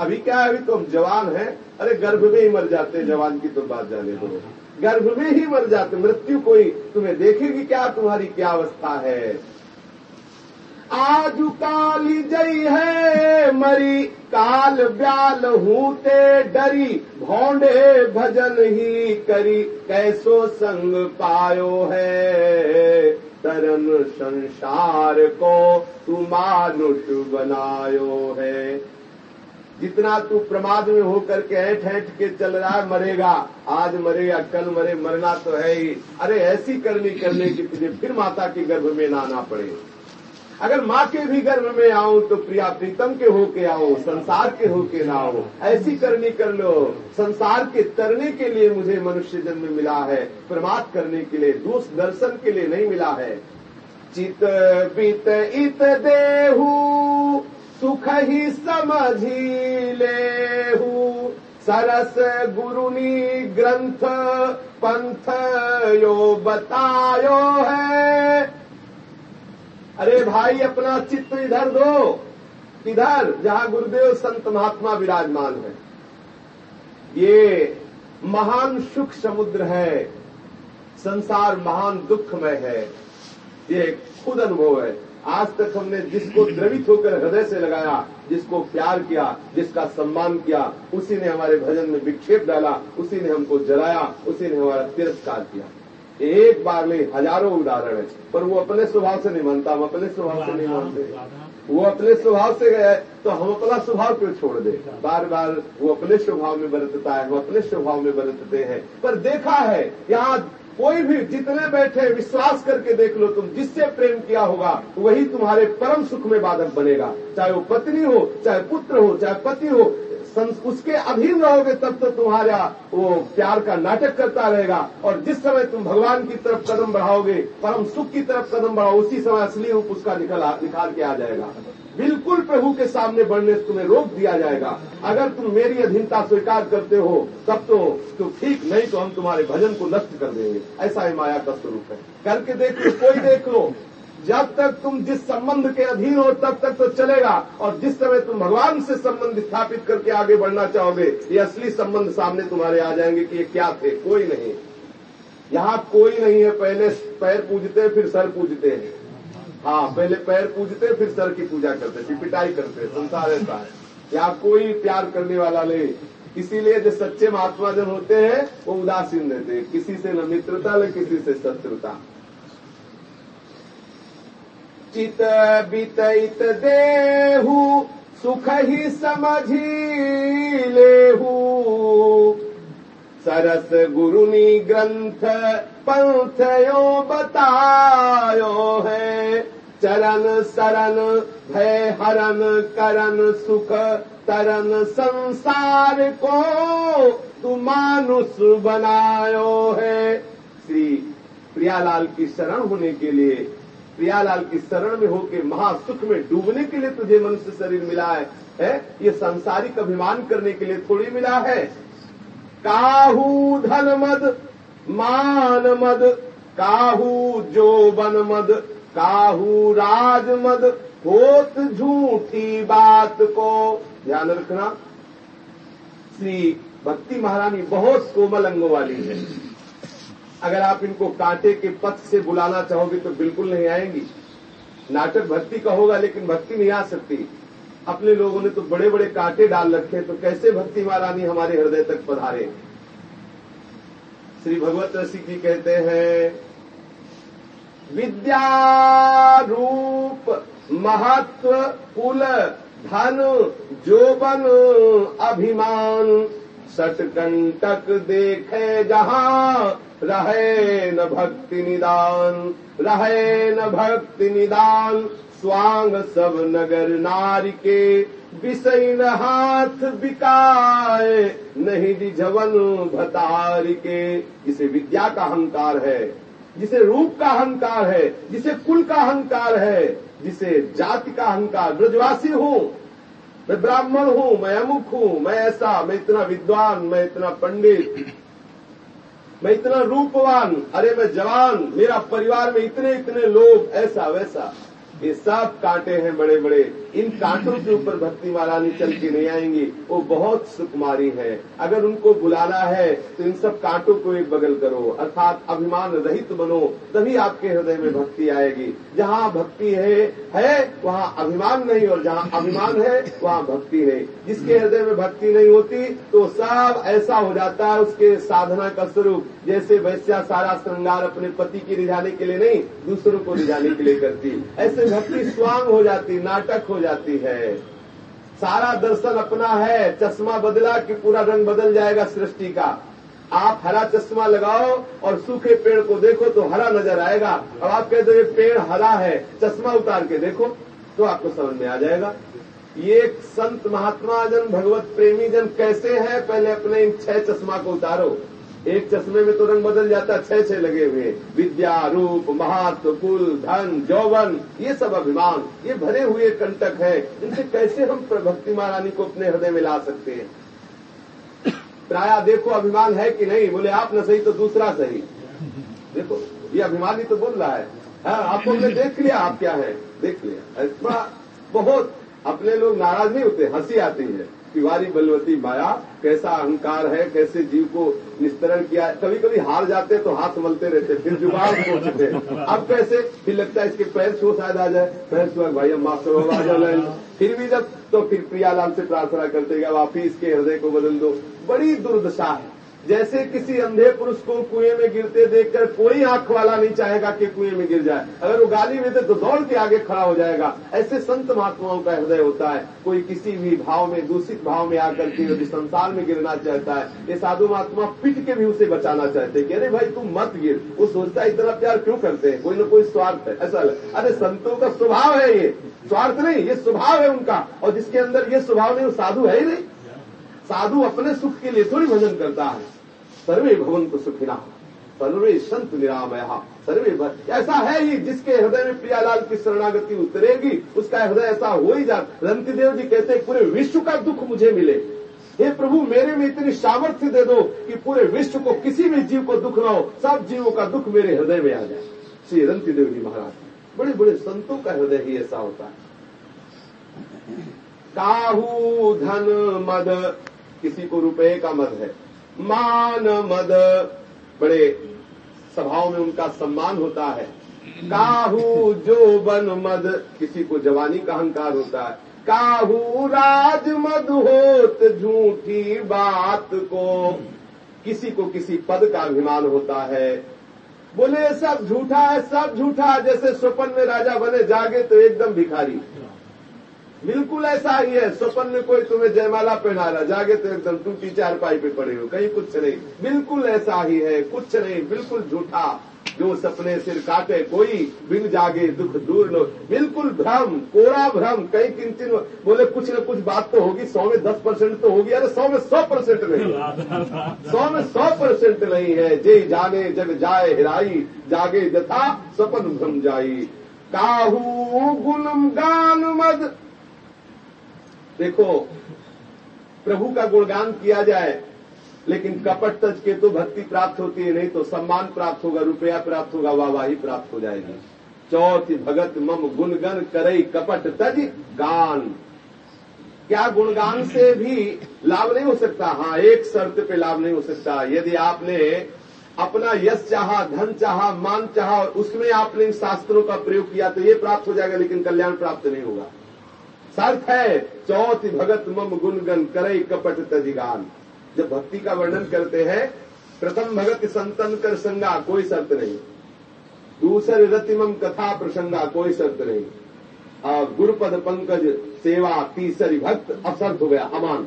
अभी क्या है, अभी तो हम जवान हैं। अरे, गर्भ में ही मर जाते जवान की तो बात जाने दो। गर्भ में ही मर जाते मृत्यु कोई तुम्हें देखेगी क्या? तुम्हारी क्या अवस्था है? आज काली जई है मरी, काल ब्याल हूते डरी, भौंडे भजन ही करी, कैसो संग पायो है। तरन संसार को तू मानुष बनायो है। जितना तू प्रमाद में होकर के ऐठ ऐठ के चल रहा है, मरेगा। आज मरेगा, कल मरे, मरना तो है ही। अरे ऐसी करनी करने की तुझे फिर माता के गर्भ में ना आना पड़े। अगर माँ के भी गर्भ में आऊँ तो प्रिया प्रीतम के होके आओ संसार के होके ना आओ ऐसी करनी कर लो। संसार के तरने के लिए मुझे मनुष्य जन्म मिला है। प्रमाद करने के लिए दूस दर्शन के लिए नहीं मिला है। चित पित इत देहू, सुख ही समझी लेहू। सरस गुरुनी ग्रंथ, पंथ यो बतायो है। अरे भाई, अपना चित्त इधर दो। इधर, जहाँ गुरुदेव संत महात्मा विराजमान है। ये महान सुख समुद्र है। संसार महान दुखमय है। ये खुद अनुभव है। आज तक हमने जिसको द्रवित होकर हृदय से लगाया, जिसको प्यार किया, जिसका सम्मान किया, उसी ने हमारे भजन में विक्षेप डाला, उसी ने हमको जलाया, उसी ने हमारा तिरस्कार किया। एक बार नहीं, हज़ारों उदाहरण है। पर वो अपने स्वभाव से नहीं मानता, हम अपने स्वभाव से नहीं मानते। वो अपने स्वभाव से गए तो हम अपना स्वभाव क्यों छोड़ दे? बार बार वो अपने स्वभाव में बरतता है हम अपने स्वभाव में बरतते हैं। पर देखा है, यहाँ कोई भी जितने बैठे, विश्वास करके देख लो तुम, जिससे प्रेम किया होगा, वही तुम्हारे परम सुख में बाधक बनेगा। चाहे वो पत्नी हो, चाहे पुत्र हो, चाहे पति हो उसके अधीन रहोगे तब तो तुम्हारा वो प्यार का नाटक करता रहेगा। और जिस समय तुम भगवान की तरफ़ कदम बढ़ाओगे, परम सुख की तरफ़ कदम बढ़ाओ, उसी समय असली रूप उसका निकल निकाल के आ जाएगा। बिल्कुल प्रभु के सामने बढ़ने से तुम्हें रोक दिया जाएगा। अगर तुम मेरी अधीनता स्वीकार करते हो, तब तो तो ठीक, नहीं तो हम तुम्हारे भजन को नष्ट कर देंगे। ऐसा ही माया का स्वरूप है। करके देख लो, कोई देख लो। जब तक तुम जिस संबंध के अधीन हो, तब तक तो चलेगा। और जिस समय तुम भगवान से संबंध स्थापित करके आगे बढ़ना चाहोगे, ये असली संबंध सामने तुम्हारे आ जाएँगे कि ये क्या थे। कोई नहीं। यहाँ कोई नहीं है। पहले पैर पूजते, फिर सर पूजते हैं। हाँ पहले पैर पूजते, फिर सर की पूजा करते, पिटाई करते, संसार ऐसा। है यहाँ कोई प्यार करने वाला नहीं। इसीलिए जो सच्चे महात्मा जन होते हैं, वो उदासीन रहते हैं। किसी से न मित्रता, न किसी से शत्रुता। चित बीत देहु, सुख ही समझी लेहू। सरस गुरुनी ग्रंथ पंथयो बतायो है। चरण शरण भय हरण करण सुख तरन संसार को तू मानुष बनायो है। श्री प्रियालाल की शरण होने के लिए प्रियालाल की शरण में होके महासुख में डूबने के लिए तुझे मनुष्य शरीर मिला है, है? ये सांसारिक अभिमान करने के लिए थोड़ी मिला है। काहू धन मद मान मद काहू जो बन मद काहू राज मद होत झूठी बात को। ध्यान रखना श्री भक्ति महारानी बहुत कोमल अंगों वाली है। अगर आप इनको कांटे के पथ से बुलाना चाहोगे तो बिल्कुल नहीं आएँगी। नाटक भक्ति का होगा, लेकिन भक्ति नहीं आ सकती। अपने लोगों ने तो बड़े बड़े कांटे डाल रखे तो कैसे भक्ति महारानी हमारे हृदय तक पधारे? श्री भगवत रसिक जी कहते हैं, विद्या रूप महत्व कुल धन जोबन अभिमान। सटकंटक देखे जहाँ रहे न भक्ति निदान, रहे न भक्ति निदान, स्वांग सब नगर नारी के विषय न हाथ बिकाए, नहीं दिझवन भतारी के। जिसे विद्या का अहंकार है, जिसे रूप का अहंकार है, जिसे कुल का अहंकार है, जिसे जाति का अहंकार, ब्रजवासी हूँ मैं ब्राह्मण हूँ, मैं अमुख हूँ, मैं ऐसा, मैं इतना विद्वान, मैं इतना पंडित, मैं इतना रूपवान, अरे मैं जवान, मेरा परिवार में इतने इतने लोग ऐसा वैसा ये सब कांटे हैं बड़े बड़े इन कांटों के ऊपर भक्ति महारानी चल के नहीं आएँगी। वो बहुत सुकुमारी है। अगर उनको बुलाना है तो इन सब कांटों को एक बगल करो। अर्थात अभिमान रहित बनो, तभी आपके हृदय में भक्ति आएगी। जहाँ भक्ति है है, वहाँ अभिमान नहीं, और जहाँ अभिमान है, वहाँ भक्ति है। जिसके हृदय में भक्ति नहीं होती तो सब ऐसा हो जाता है उसके साधना का स्वरूप। जैसे वैश्या सारा श्रृंगार अपने पति की रिझाने के लिए नहीं, दूसरों को रिझाने के लिए करती। ऐसे भक्ति स्वांग हो जाती, नाटक हो जाती है। सारा दर्शन अपना है। चश्मा बदला कि पूरा रंग बदल जाएगा सृष्टि का। आप हरा चश्मा लगाओ और सूखे पेड़ को देखो तो हरा नज़र आएगा। अब आप कहते ये पेड़ हरा है, चश्मा उतार के देखो। तो आपको समझ में आ जाएगा। ये संत महात्मा जन, भगवत प्रेमी जन कैसे हैं? पहले अपने इन छह चश्मा को उतारो। एक चश्मे में तो रंग बदल जाता छह छह लगे हुए। विद्या रूप महत्व कुल धन जौवन ये सब अभिमान ये भरे हुए कंटक है। इनसे कैसे हम भक्ति महारानी को अपने हृदय में ला सकते हैं? प्राय देखो अभिमान है कि नहीं? बोले आप न सही तो दूसरा सही। देखो ये अभिमानी तो बोल रहा है। हाँ, आपको हमने देख लिया आप क्या है? देख लिया। बहुत अपने लोग नाराज़ नहीं होते हँसी आती है। तिवारी बलवती माया, कैसा अहंकार है, कैसे जीव को निस्तरण किया कभी कभी हार जाते तो हाथ मलते रहते फिर जुगाड़ सोचते अब कैसे? फिर लगता है इसके पैर छो शायद आ जाए। पैर छुआ भाई हम माफ़ करो आ जाए फिर भी जब तो फिर प्रियालाल से प्रार्थना करते वापिस आप इसके हृदय को बदल दो। बड़ी दुर्दशा है। जैसे किसी अंधे पुरुष को कुएँ में गिरते देखकर कोई आँख वाला नहीं चाहेगा कि कुएँ में गिर जाए। अगर वो गाली में तो दौड़ के आगे खड़ा हो जाएगा। ऐसे संत महात्माओं का हृदय होता है। कोई किसी भी भाव में, दूषित भाव में आकर के यदि संसार में गिरना चाहता है, ये साधु महात्मा पिट के भी उसे बचाना चाहते कि अरे भाई तुम मत गिर। वो सोचता है, इतना प्यार क्यों करते हैं? कोई ना कोई स्वार्थ है। ऐसा अरे संतों का स्वभाव है ये। स्वार्थ नहीं, ये स्वभाव है उनका। और जिसके अंदर ये स्वभाव नहीं, वो साधु है ही नहीं। साधु अपने सुख के लिए थोड़ी भजन करता है। सर्वे भवंतु सुखिना। सर्वे संत निरामय। सर्वे ऐसा है ही जिसके हृदय में प्रियालाल की शरणागति उतरेगी, उसका हृदय ऐसा हो ही जाता रंतिदेव जी कहते पूरे विश्व का दुख मुझे मिले। हे प्रभु, मेरे में इतनी सामर्थ्य दे दो कि पूरे विश्व को किसी भी जीव को दुख न हो, सब जीवों का दुख मेरे हृदय में आ जाए। श्री रंतिदेव जी महाराज बड़े बड़े संतों का हृदय ही ऐसा होता है। काहू धन मद, किसी को रुपए का मद है। मान मद बड़े सभाओं में उनका सम्मान होता है। काहू जो बन मद। किसी को जवानी का अहंकार होता है। काहू राज मद होत झूठी बात को। किसी को किसी पद का अभिमान होता है। बोले, सब झूठा है, सब झूठा जैसे स्वपन में राजा बने, जागे तो एकदम भिखारी। बिल्कुल ऐसा ही है। स्वपन में कोई तुम्हें जयमाला पहना रहा जागे तो एकदम टूटी चार पाई पे पड़े हो। कहीं कुछ नहीं। बिल्कुल ऐसा ही है। कुछ नहीं। बिल्कुल झूठा जो सपने सिर काटे कोई बिन जागे दुख दूर लो बिल्कुल भ्रम कोरा भ्रम कहीं किंचन बोले कुछ न कुछ बात तो होगी। सौ में दस परसेंट तो होगी। अरे सौ में सौ परसेंट नहीं। सौ में सौ परसेंट नहीं है। जे जाने जग जाए हिराई जागे जथा सपन भ्रम जाई। काहू गुणम गान मद देखो, प्रभु का गुणगान किया जाए, लेकिन कपट तज के तो भक्ति प्राप्त होती है, नहीं तो सम्मान प्राप्त होगा, रुपया प्राप्त होगा, वाहवाही प्राप्त हो जाएगी। चौथ, भगत मम गुणगन करई कपट तज गान। क्या गुणगान से भी लाभ नहीं हो सकता? हाँ एक शर्त पे लाभ नहीं हो सकता। यदि आपने अपना यश चाहा, धन चाहा, मान चाहा, और उसमें आपने इन शास्त्रों का प्रयोग किया तो ये प्राप्त हो जाएगा, लेकिन कल्याण प्राप्त नहीं होगा। शर्त है, चौथ भगत मम गुणगन करई कपट तजिगान जब भक्ति का वर्णन करते हैं, प्रथम भगत संतन कर संगा कोई शर्त नहीं। दूसरे रतिमम कथा प्रसंगा कोई शर्त नहीं। गुरुपद पंकज सेवा तीसरी भक्त अशर्त हो गया अमान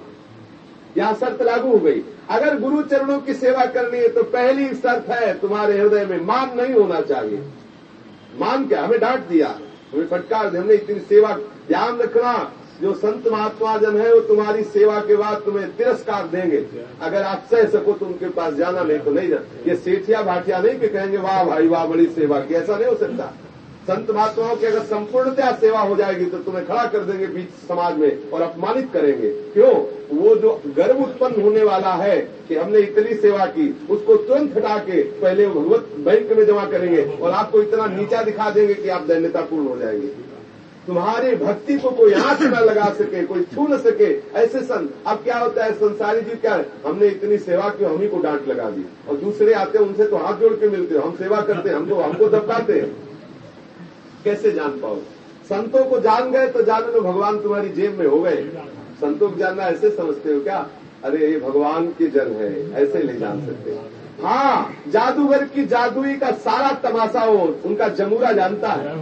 यहाँ शर्त लागू हो गई। अगर गुरु चरणों की सेवा करनी है तो पहली शर्त है, तुम्हारे हृदय में मान नहीं होना चाहिए। मान क्या? हमें डांट दिया। हमें फटकार दे, हमने इतनी सेवा, ध्यान रखना, जो संत महात्मा जन है, वो तुम्हारी सेवा के बाद तुम्हें तिरस्कार देंगे। अगर आप सह सको तो उनके पास जाना, नहीं तो नहीं जाना। ये सेठिया भाटिया नहीं कि कहेंगे, वाह भाई, वाह, बड़ी सेवा की। ऐसा नहीं हो सकता। संत महात्माओं की अगर संपूर्णतया सेवा हो जाएगी तो तुम्हें खड़ा कर देंगे बीच समाज में और अपमानित करेंगे। क्यों? वो जो गर्व उत्पन्न होने वाला है कि हमने इतनी सेवा की, उसको तुरंत हटा के पहले भगवत बैंक में जमा करेंगे और आपको इतना नीचा दिखा देंगे कि आप दैन्यतापूर्ण हो जाएँगे। तुम्हारी भक्ति को कोई आँख न लगा सके, कोई छू न सके। ऐसे संत, अब क्या होता है, संसारी जी क्या है? हमने इतनी सेवा की, हम ही को डांट लगा दी। और दूसरे आते हैं, उनसे तो हाथ जोड़ के मिलते हो। हम सेवा करते हैं हमको हमको दबकाते हैं। कैसे जान पाओ? संतों को जान गए तो जान लो भगवान तुम्हारी जेब में हो गए। संतों को जानना ऐसे समझते हो क्या? अरे, ये भगवान के जन है, ऐसे नहीं जान सकते। हाँ जादूगर की जादुई का सारा तमाशा हो, उनका जमूरा जानता है।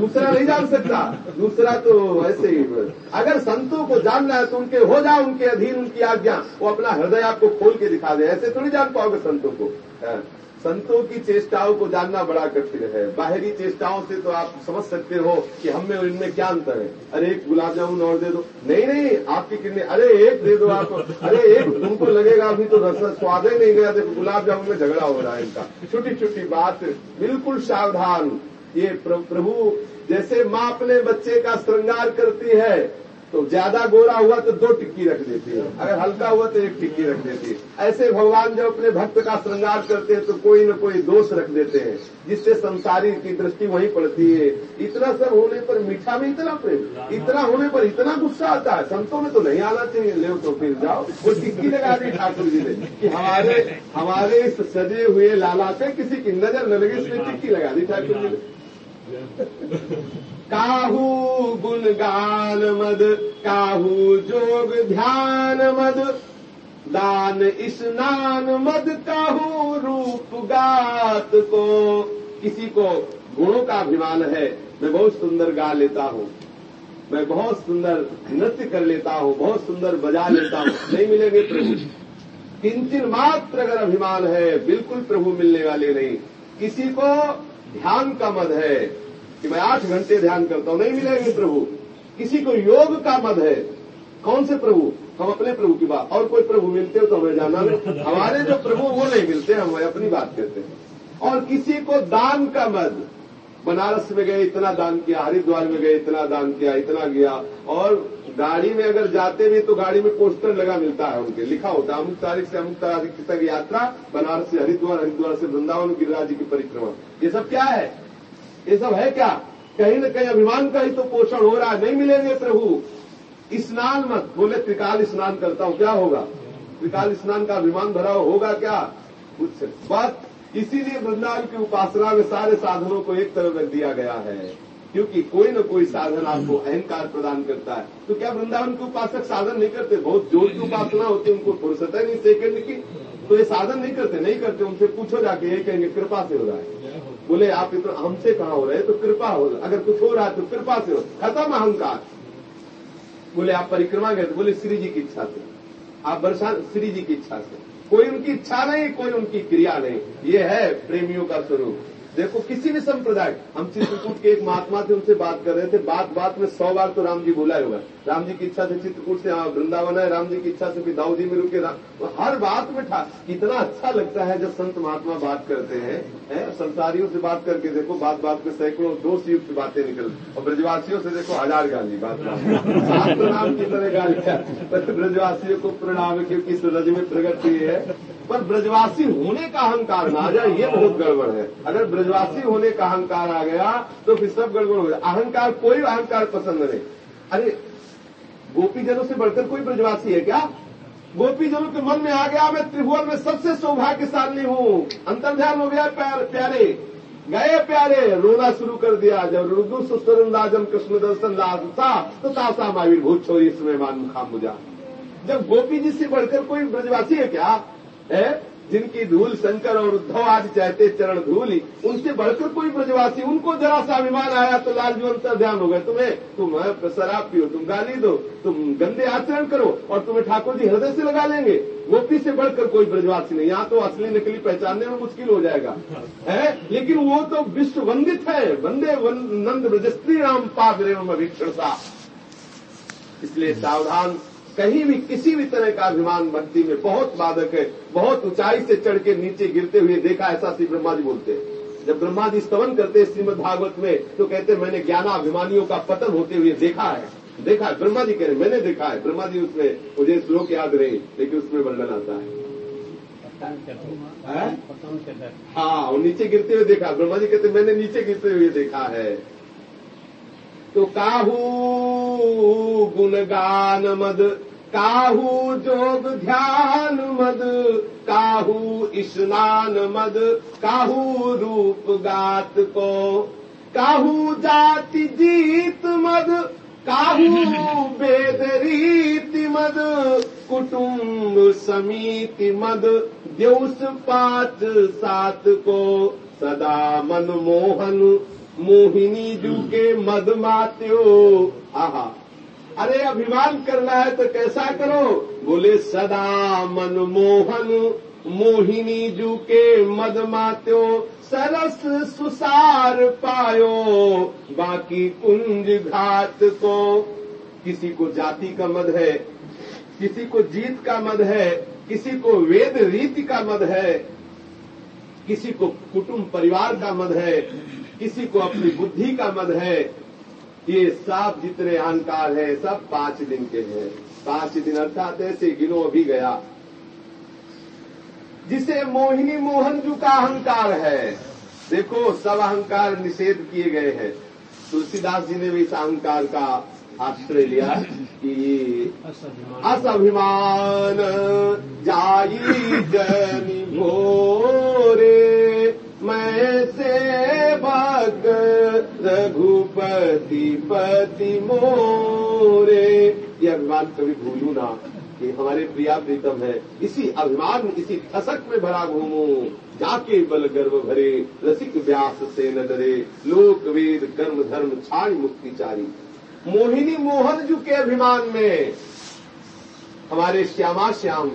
दूसरा नहीं जान सकता। दूसरा तो ऐसे ही अगर संतों को जानना है तो उनके, हो जाओ उनके अधीन उनकी आज्ञा। वो अपना हृदय आपको खोल के दिखा दे। ऐसे तो नहीं जान पाओगे संतों को। संतों की चेष्टाओं को जानना बड़ा कठिन है। बाहरी चेष्टाओं से तो आप समझ सकते हो कि हम में और इनमें क्या अंतर है। अरे, एक गुलाब जामुन और दे दो। नहीं नहीं, आपकी कितने अरे, एक दे दो आप। अरे, एक तुमको लगेगा, अभी तो रस स्वाद ही नहीं गया। देखो गुलाब जामुन में झगड़ा हो रहा है इनका। छोटी छोटी बात, बिल्कुल सावधान। ये प्रभु जैसे माँ अपने बच्चे का श्रृंगार करती है तो ज़्यादा गोरा हुआ तो दो टिक्की रख देती है। अगर हल्का हुआ तो एक टिक्की रख देती है। ऐसे भगवान जब अपने भक्त का श्रृंगार करते हैं तो कोई न कोई दोष रख देते हैं, जिससे संसारी की दृष्टि वहीं पड़ती है। इतना सब होने पर मीठा में इतना प्रेम, इतना होने पर इतना गुस्सा आता है। संतों में तो नहीं आना चाहिए। ले तो फिर जाओ। वो टिक्की लगा दी ठाकुर जी ने कि हमारे हमारे इस सजे हुए लाला पे किसी की नज़र न लगे, इसलिए टिक्की लगा दी ठाकुर जी ने। काहू गुणगान मद, काहू जोग ध्यान मद। दान स्नान मद, काहू रूप गात को। किसी को गुणों का अभिमान है, मैं बहुत सुंदर गा लेता हूँ। मैं बहुत सुंदर नृत्य कर लेता हूँ, बहुत सुंदर बजा लेता हूँ। नहीं मिलेंगे प्रभु। किंचन मात्र अगर अभिमान है, बिल्कुल प्रभु मिलने वाले नहीं। किसी को ध्यान का मद है कि मैं आठ घंटे ध्यान करता हूँ। नहीं मिलेंगे प्रभु। किसी को योग का मद है, कौन से प्रभु? हम अपने प्रभु की बात। और कोई प्रभु मिलते हो तो हमें जाना नहीं। हमारे जो प्रभु वो नहीं मिलते, हम अपनी बात करते हैं। और किसी को दान का मद। बनारस में गए, इतना दान किया, हरिद्वार में गए, इतना दान किया, इतना गया और गाड़ी में अगर जाते भी तो गाड़ी में पोस्टर लगा मिलता है उनके। लिखा होता है, अमुक तारीख से अमुक तारीख तक यात्रा, बनारस से हरिद्वार हरिद्वार से वृंदावन गिरिराज की परिक्रमा। ये सब क्या है? ये सब है क्या? कहीं न कहीं अभिमान का ही तो पोषण हो रहा है। नहीं मिलेंगे प्रभु। स्नान मत। बोले, त्रिकाल स्नान करता हूँ। क्या होगा? त्रिकाल स्नान का अभिमान भरा होगा क्या? कुछ बस इसीलिए वृंदावन की उपासना में सारे साधनों को एक तरफ़ रख दिया गया है। क्योंकि कोई न कोई साधन आपको अहंकार प्रदान करता है। तो क्या वृंदावन के उपासक साधन नहीं करते? बहुत ज़ोर की उपासना होती है, उनको फुर्सत है नहीं, सेकंड की। तो ये साधन नहीं करते नहीं करते, उनसे पूछो जाके, ये कहेंगे, कृपा से हो रहा है। बोले, आप इतना हमसे कहा हो रहे तो कृपा हो, अगर कुछ हो रहा है तो कृपा से हो। खत्म अहंकार। बोले, आप परिक्रमा गए तो बोले, श्री जी की इच्छा से। आप वर्षा श्री जी की इच्छा से। कोई उनकी इच्छा नहीं, कोई उनकी क्रिया नहीं। ये है प्रेमियों का स्वरूप। देखो, किसी भी संप्रदाय, हम चित्रकूट के एक महात्मा थे, उनसे बात कर रहे थे। बात बात में सौ बार तो राम जी बोला होगा राम जी की इच्छा से चित्रकूट से वृंदावन है राम जी की इच्छा से भी दाऊदी में रुके तो हर बात में था। कितना अच्छा लगता है जब संत महात्मा बात करते हैं, है? संसारियों से बात करके देखो, बात बात में सैकड़ों दो युक्त बातें निकल, और ब्रजवासियों से देखो, हज़ार गाली बात। प्रणाम की तरह गाली ब्रजवासियों को प्रणाम, क्योंकि सूरज में प्रगट हुई है। पर ब्रजवासी होने का अहंकार ना आ जाए, ये बहुत गड़बड़ है। अगर ब्रजवासी होने का अहंकार आ गया तो फिर सब गड़बड़ हो जाए। अहंकार कोई अहंकार पसंद नहीं। अरे, गोपीजनों से बढ़कर कोई ब्रजवासी है क्या? गोपीजनों के मन में आ गया, मैं त्रिभुवन में सबसे सौभाग्यशाली हूँ। अंतर्ध्यान हो गया, प्यारे गए प्यारे, रोना शुरू कर दिया। जब रुदु सुस्तरंदाजम कृष्ण दर्शन दास तो तासा महावीर भूत छोरी इसमें मान मुखाम मुझा जब गोपी जी से बढ़कर कोई ब्रजवासी है क्या? है? जिनकी धूल शंकर और उद्धव आज चाहते चरण धूल ही उनसे बढ़कर कोई ब्रजवासी, उनको जरा सा अभिमान आया तो लाल जीवन का ध्यान हो गया। तुम्हें, तुम शराब पियो, तुम गाली दो, तुम गंदे आचरण करो और तुम्हें ठाकुर जी हृदय से लगा लेंगे। गोपी से बढ़कर कोई ब्रजवासी नहीं। यहाँ तो असली नकली पहचानने में मुश्किल हो जाएगा। है? लेकिन वो तो विश्व वंदित है। वंदे नंद ब्रजस्त्री राम पाद रेवम अभिक्षण इसलिए सावधान कहीं भी किसी भी तरह का अभिमान भक्ति में बहुत बाधक है बहुत ऊंचाई से चढ़ के नीचे गिरते हुए देखा ऐसा श्री ब्रह्मा जी बोलते हैं। जब ब्रह्मा जी स्तवन करते हैं श्रीमद भागवत में तो कहते मैंने ज्ञानाभिमानियों का पतन होते हुए देखा है। देखा है ब्रह्मा जी कह रहे मैंने देखा है। ब्रह्मा जी उसमें मुझे श्लोक याद रहे लेकिन उसमें वर्णन आता है। हाँ और नीचे गिरते हुए देखा ब्रह्मा जी कहते मैंने नीचे गिरते हुए देखा है। तो काहू गुणगान मद काहू जोग ध्यान मद काहू स्नान मद काहू रूप गात को काहू जाति जीत मद काहू वेद रीति मद कुटुम्ब समिति मद देउस पात सात को सदा मनमोहन मोहिनी जू के मद मात्यो। आहा। अरे, अभिमान करना है तो कैसा करो? बोले, सदा मनमोहन मोहिनी जू के मद सरस सुसार पायो बाकी कुंज घात को। किसी को जाति का मद है, किसी को जीत का मद है, किसी को वेद रीति का मद है, किसी को कुटुंब परिवार का मद है किसी को अपनी बुद्धि का मद है, ये सब जितने अहंकार है, सब पाँच दिन के हैं। पाँच दिन अर्थात ऐसे गिनो भी गया, जिसे मोहिनी मोहन जू का अहंकार है। देखो, सब अहंकार निषेध किए गए हैं। तुलसीदास जी ने भी इस अहंकार का आश्रय लिया कि असभिमान जाई जनी भोरे। मैं सेवक रघुपति पति मोरे। ये अभिमान कभी भूलू ना कि हमारे प्रिया प्रीतम है। इसी अभिमान, इसी ठसक में भरा घूमू। जाके बल गर्व भरे, रसिक व्यास से न डरे। लोक वेद कर्म, धर्म छाड़ी मुक्ति चारी। मोहिनी मोहन जू के अभिमान में। हमारे श्यामा श्याम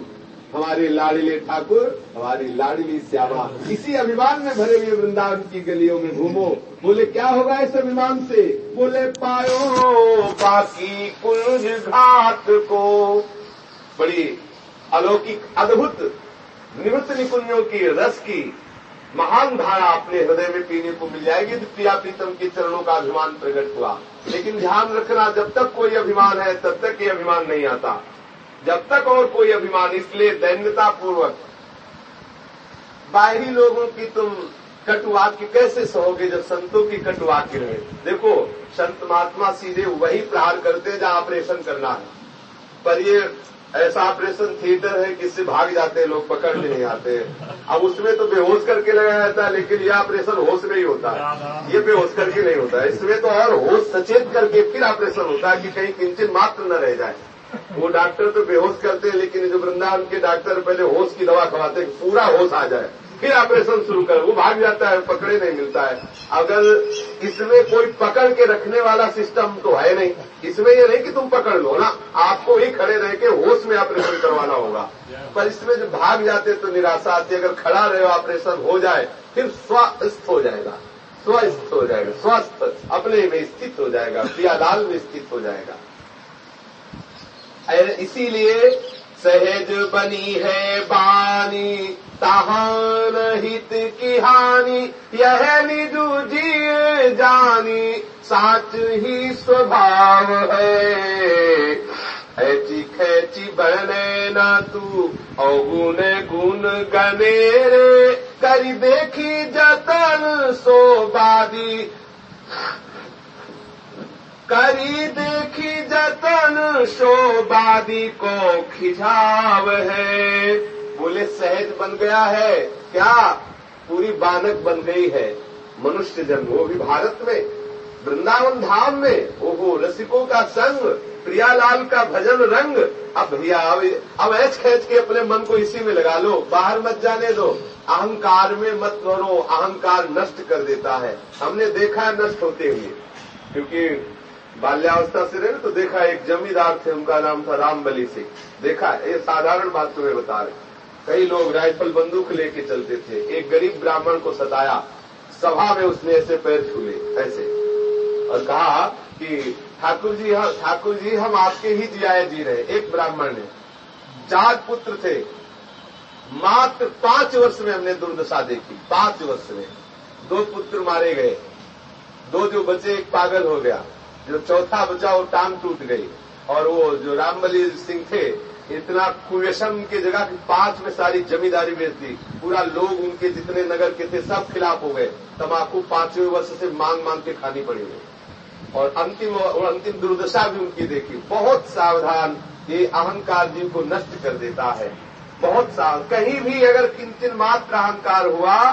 हमारे लाडले ठाकुर, हमारी लाडली श्यामा, इसी अभिमान में भरे हुए वृंदावन की गलियों में घूमो। बोले, क्या होगा इस अभिमान से? बोले, पायो बाकी कुंज घाट को। बड़ी अलौकिक, अद्भुत, निवृत्त निकुंजों की रस की महान धारा अपने हृदय में पीने को मिल जाएगी। तो प्रिया प्रीतम के चरणों का अभिमान प्रकट हुआ। लेकिन ध्यान रखना, जब तक कोई अभिमान है, तब तक ये अभिमान नहीं आता। जब तक और कोई अभिमान इसलिए दैन्यता पूर्वक बाहरी लोगों की तुम कटुवाक्य कैसे सहोगे जब संतों की कटुवाक्य रहे? देखो, संत महात्मा सीधे वही प्रहार करते हैं जहाँ ऑपरेशन करना है। पर ये ऐसा ऑपरेशन थिएटर है कि इससे भाग जाते हैं, लोग पकड़ नहीं आते। अब उसमें तो बेहोश करके लगाया जाता है, लेकिन यह ऑपरेशन होश में ही होता है। ये बेहोश करके नहीं होता है। इसमें तो और होश सचेत करके फिर ऑपरेशन होता है कि कहीं किंचन मात्र न रह जाए। वो डॉक्टर तो बेहोश करते हैं, लेकिन जो वृंदावन के डॉक्टर पहले होश की दवा खवाते हैं, पूरा होश आ जाए, फिर ऑपरेशन शुरू कर, वो भाग जाता है, पकड़े नहीं मिलता है। अगर इसमें कोई पकड़ के रखने वाला सिस्टम तो है नहीं। इसमें ये नहीं कि तुम पकड़ लो ना, आपको ही खड़े रह के होश में ऑपरेशन करवाना होगा। पर इसमें जब भाग जाते तो निराशा आती अगर खड़ा रहे ऑपरेशन हो जाए, फिर स्वस्थ हो जाएगा। स्वस्थ हो जाएगा, स्वस्थ, अपने में स्थित हो जाएगा प्रियालाल में स्थित हो जाएगा। इसीलिए सहज बनी है बानी, तहान हित की हानि, यह निजु जी जानी, साच ही स्वभाव है। ऐची खेची बने न तू अवगुण गुण गनेरे, करी देखी जतन सो बादी करी देखी जतन, शोबादी को खिझाव है। बोले सहज बन गया है। क्या? पूरी बानक बन गई है। मनुष्य जन्म वो भी भारत में, वृंदावन धाम में। ओहो, रसिकों का संग, प्रियालाल का भजन रंग। अब भैया, अब अब ऐच खेच के अपने मन को इसी में लगा लो। बाहर मत जाने दो। अहंकार में मत करो अहंकार नष्ट कर देता है। हमने देखा है नष्ट होते हुए। क्योंकि बाल्यावस्था से रहे तो देखा एक जमींदार थे, उनका नाम था रामबली सिंह। देखा, ये साधारण बात तुम्हें बता रहे कई लोग राइफल बंदूक लेके चलते थे। एक गरीब ब्राह्मण को सताया। सभा में उसने ऐसे पैर छूले ऐसे। और कहा कि, ठाकुर जी ठाकुर जी, हम आपके ही जियाए जी रहे, एक ब्राह्मण ने चार पुत्र थे। मात्र पाँच वर्ष में हमने दुर्दशा देखी, पाँच वर्ष में। दो पुत्र मारे गए। दो जो बचे, एक पागल हो गया। जो चौथा बचा वो टांग टूट गई। और वो जो रामबली सिंह थे, इतना कुवेशम की जगह पाँच में सारी जमींदारी बेच दी पूरा लोग उनके जितने नगर के थे, सब खिलाफ हो गए। तमाकू पाँचवें वर्ष से मांग मांग के खानी पड़ी हुई। और अंतिम और अंतिम दुर्दशा भी उनकी देखी। बहुत सावधान ये अहंकार जीव को नष्ट कर देता है। बहुत सावधान। कहीं भी अगर किंचन मात्र अहंकार हुआ,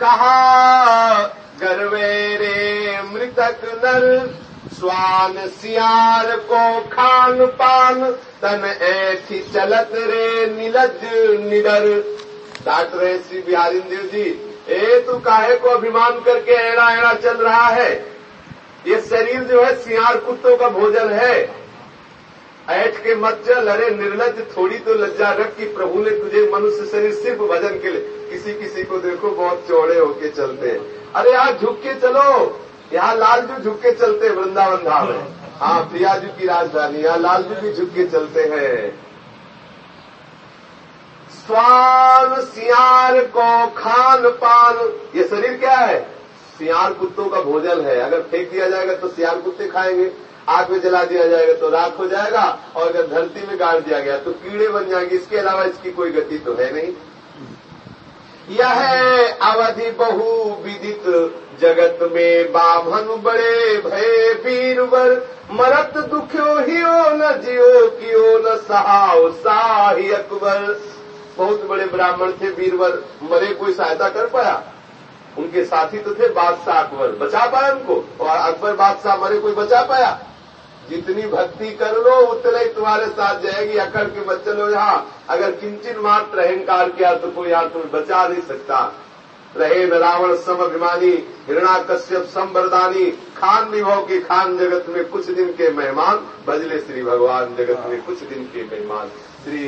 कहा गर्वे रे मृतक नर, स्वान सियार को खान पान, तन ऐठी चलत रे नीलज निडर। डॉक्टर श्री बिहारी देव जी, ए तू काहे को अभिमान करके एड़ा एड़ा चल रहा है? ये शरीर जो है, सियार कुत्तों का भोजन है। ऐठ के मत चल, अरे निर्लज थोड़ी तो लज्जा रख कि प्रभु ने तुझे मनुष्य शरीर सिर्फ़ भजन के लिए किसी किसी को देखो, बहुत चौड़े होके चलते अरे यार झुक के चलो। यहाँ लालजू झुक के चलते वृंदावन धाम है हाँ प्रियाजू की राजधानी, यहाँ लालजू भी झुक के चलते हैं। स्वान, सियार, को, खान, पान, ये शरीर क्या है? सियार कुत्तों का भोजन है। अगर फेंक दिया जाएगा तो सियार कुत्ते खाएँगे। आग में जला दिया जाएगा तो राख हो जाएगा। और अगर धरती में गाड़ दिया गया तो कीड़े बन जाएँगे। इसके अलावा इसकी कोई गति तो है नहीं। यह अवधि बहु विदित जगत में बाभन बड़े भय वीरवर, मरत दुखियो हियो न जियो की कियो न सहाओ साही अकबर। बहुत बड़े ब्राह्मण थे वीरवर, मरे कोई सहायता कर पाया। उनके साथी तो थे बादशाह अकबर, बचा पाया उनको, और अकबर बादशाह मरे कोई बचा पाया। जितनी भक्ति कर लो, उतना ही तुम्हारे साथ जाएगी। अकड़ के बच्चन हो यहाँ। अगर किंचन मात्र अहंकार किया तो कोई यहाँ तुम्हें बचा नहीं सकता। रहे न रावण सम अभिमानी, हिरणा कश्यप संवरदानी खान विभव के खान जगत में कुछ दिन के मेहमान, बजले श्री भगवान जगत में कुछ दिन के मेहमान। श्री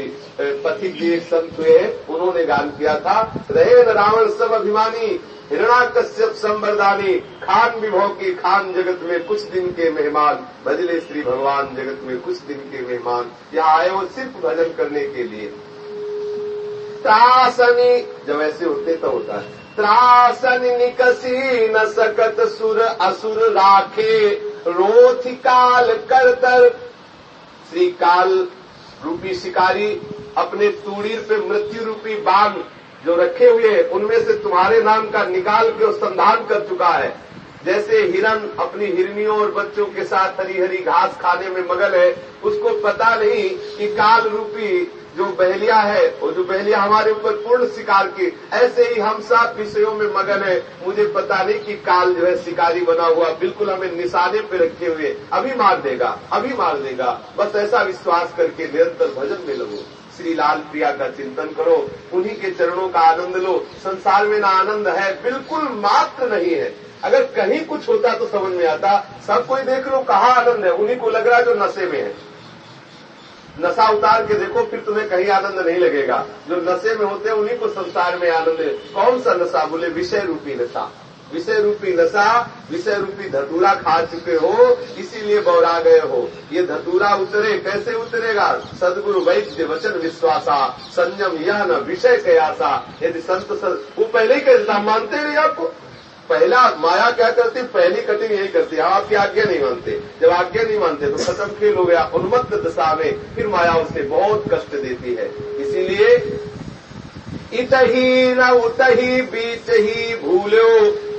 पथिक जी एक संत हुए, उन्होंने गान किया था रहे रावण सब अभिमानी हिरणा कश्यप संवरदानी खान विभव की खान जगत में कुछ दिन के मेहमान भजले श्री भगवान जगत में कुछ दिन के मेहमान, यहाँ आए वो सिर्फ़ भजन करने के लिए. त्रासनी, जब ऐसे होते तो होता है, त्रासन निकसी न सकत सुर असुर राखे, रोथि काल करतर श्री काल रूपी शिकारी अपने तूड़ीर पे मृत्यु रूपी बाघ जो रखे हुए हैं, उनमें से तुम्हारे नाम का निकाल के संधान कर चुका है। जैसे हिरन अपनी हिरनियों और बच्चों के साथ हरी हरी घास खाने में मगल है, उसको पता नहीं कि काल रूपी जो बहलिया है वो जो बहलिया हमारे ऊपर पूर्ण शिकार की, ऐसे ही हम सब विषयों में मगन है। मुझे पता नहीं कि काल जो है शिकारी बना हुआ, बिल्कुल हमें निशाने पे रखे हुए। अभी मार देगा अभी मार देगा बस ऐसा विश्वास करके निरंतर भजन में लगो। श्री लाल प्रिया का चिंतन करो, उन्हीं के चरणों का आनंद लो। संसार में ना आनंद है, बिल्कुल मात्र नहीं है। अगर कहीं कुछ होता तो समझ में आता। सब कोई देख लो, कहा आनंद है। उन्हीं को लग रहा है जो नशे में है। नशा उतार के देखो फिर तुम्हें कहीं आनंद नहीं लगेगा। जो नशे में होते हैं उन्हीं को संसार में आनंद है कौन सा नशा? बोले विषय रूपी नशा। विषय रूपी नशा विषय रूपी धतूरा खा चुके हो इसीलिए बौरा गए हो। ये धतूरा उतरे कैसे उतरेगा? सदगुरु वैद्य वचन विश्वासा संयम यह न विषय कयासा यदि संत सद, वो पहले ही कहता मानते नहीं आपको? पहला माया क्या करती? पहली कटिंग यही करती। है आपकी आज्ञा नहीं मानते। जब आज्ञा नहीं मानते तो खत्म खेल हो गया। उन्मत्त दशा में फिर माया उसे बहुत कष्ट देती है। इसीलिए इत ही न उत ही बीच ही भूलो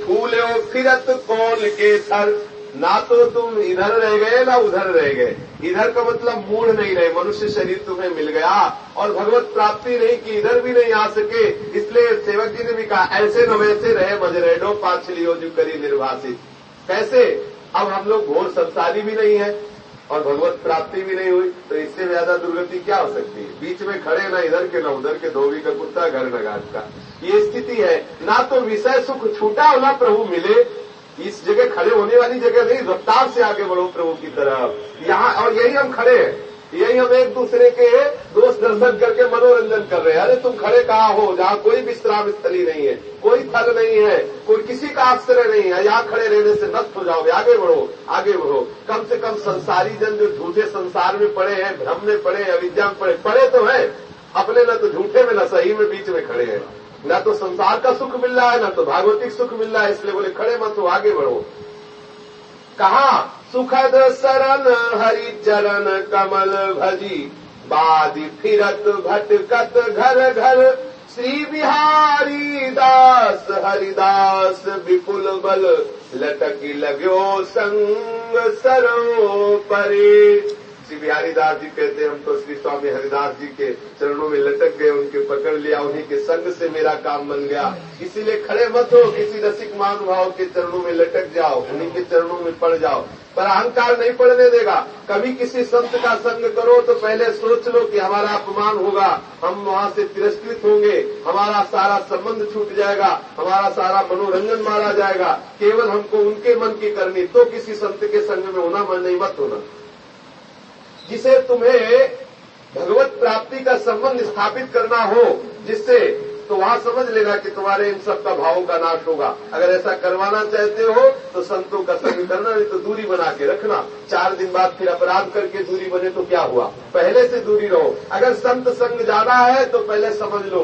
फूलो फिरत कौन के सर ना तो तुम इधर रह गए, ना उधर रह गए। इधर का मतलब मूड नहीं रहे, मनुष्य शरीर तुम्हें मिल गया और भगवत प्राप्ति नहीं की, इधर भी नहीं आ सके, इसलिए सेवक जी ने भी कहा, ऐसे न वैसे रहे मजरेडो पाछलियो जो करी निर्वासित। कैसे? अब हम लोग घोर संसारी भी नहीं है और भगवत प्राप्ति भी नहीं हुई तो इससे ज़्यादा दुर्गति क्या हो सकती है? बीच में खड़े ना इधर के, ना उधर के, धोबी का कुत्ता, घर नगाज का। ये स्थिति है, ना तो विषय सुख छूटा ना प्रभु मिले इस जगह खड़े होने वाली जगह नहीं, रफ्तार से आगे बढ़ो प्रभु की तरफ़। यहाँ, और यही हम खड़े हैं। यही हम एक दूसरे के दोस्त दर्शन करके मनोरंजन कर रहे हैं। अरे, तुम खड़े कहाँ हो? जहाँ कोई विश्राम स्थली नहीं है, कोई थल नहीं है, कोई किसी का आश्रय नहीं है। यहाँ खड़े रहने से नष्ट हो जाओगे। आगे बढ़ो आगे बढ़ो। कम से कम संसारी जन जो झूठे संसार में पड़े हैं, भ्रम में पड़े हैं, अविद्या में पड़े पड़े तो है। अपने न तो झूठे में, न सही में, बीच में खड़े हैं। न तो संसार का सुख मिल रहा है, न तो भागवतिक सुख मिल रहा है, इसलिए बोले, खड़े मत हो, आगे बढ़ो। कहा, सुखद सरन हरि चरण, कमल भजी बादी फिरत, भटकत घर घर, श्री बिहारी दास, हरिदास, विपुल बल, लटकी लग्यो संग सरो परे श्री बिहारी दास जी कहते हम तो श्री स्वामी हरिदास जी के चरणों में लटक गए, उनके पकड़ लिया, उन्हीं के संग से मेरा काम बन गया। इसीलिए खड़े मत हो, किसी रसिक महानुभाव के चरणों में लटक जाओ, उन्हीं के चरणों में पड़ जाओ। पर अहंकार नहीं पड़ने देगा। कभी किसी संत का संग करो तो पहले सोच लो कि हमारा अपमान होगा। हम वहाँ से तिरस्कृत होंगे। हमारा सारा संबंध छूट जाएगा। हमारा सारा मनोरंजन मारा जाएगा। केवल हमको उनके मन की करनी तो किसी संत के संग में होना मन नहीं, मत होना। जिसे तुम्हें भगवत प्राप्ति का संबंध स्थापित करना हो, जिससे तो वहाँ समझ लेना कि तुम्हारे इन सब का भावों का नाश होगा। अगर ऐसा करवाना चाहते हो तो संतों का संग करना, नहीं तो दूरी बना के रखना। चार दिन बाद फिर अपराध करके दूरी बने तो क्या हुआ? पहले से दूरी रहो। अगर संत संग जाना है तो पहले समझ लो।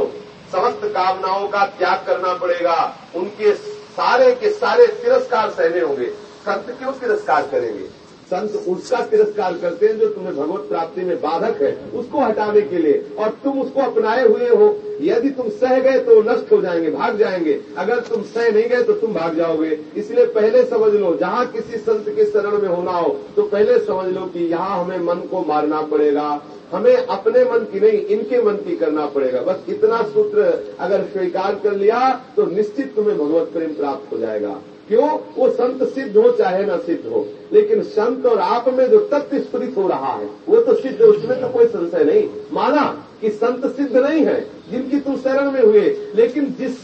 समस्त कामनाओं का त्याग करना पड़ेगा। उनके सारे के सारे तिरस्कार सहने होंगे। संत क्यों तिरस्कार करेंगे? संत उसका तिरस्कार करते हैं जो तुम्हें भगवत प्राप्ति में बाधक है, उसको हटाने के लिए, और तुम उसको अपनाए हुए हो। यदि तुम सह गए तो नष्ट हो जाएँगे, भाग जाएँगे। अगर तुम सह नहीं गए तो तुम भाग जाओगे। इसलिए पहले समझ लो, जहाँ किसी संत के शरण में होना हो तो पहले समझ लो कि यहाँ हमें मन को मारना पड़ेगा। हमें अपने मन की नहीं, इनके मन की करना पड़ेगा। बस इतना सूत्र अगर स्वीकार कर लिया तो निश्चित तुम्हें भगवत प्रेम प्राप्त हो जाएगा। क्यों? वो संत सिद्ध हो चाहे न सिद्ध हो। लेकिन संत और आप में जो तत्व स्फुरित हो रहा है, वो तो सिद्ध है, उसमें तो कोई संशय नहीं। माना कि संत सिद्ध नहीं है, जिनकी तुम शरण में हुए, लेकिन जिस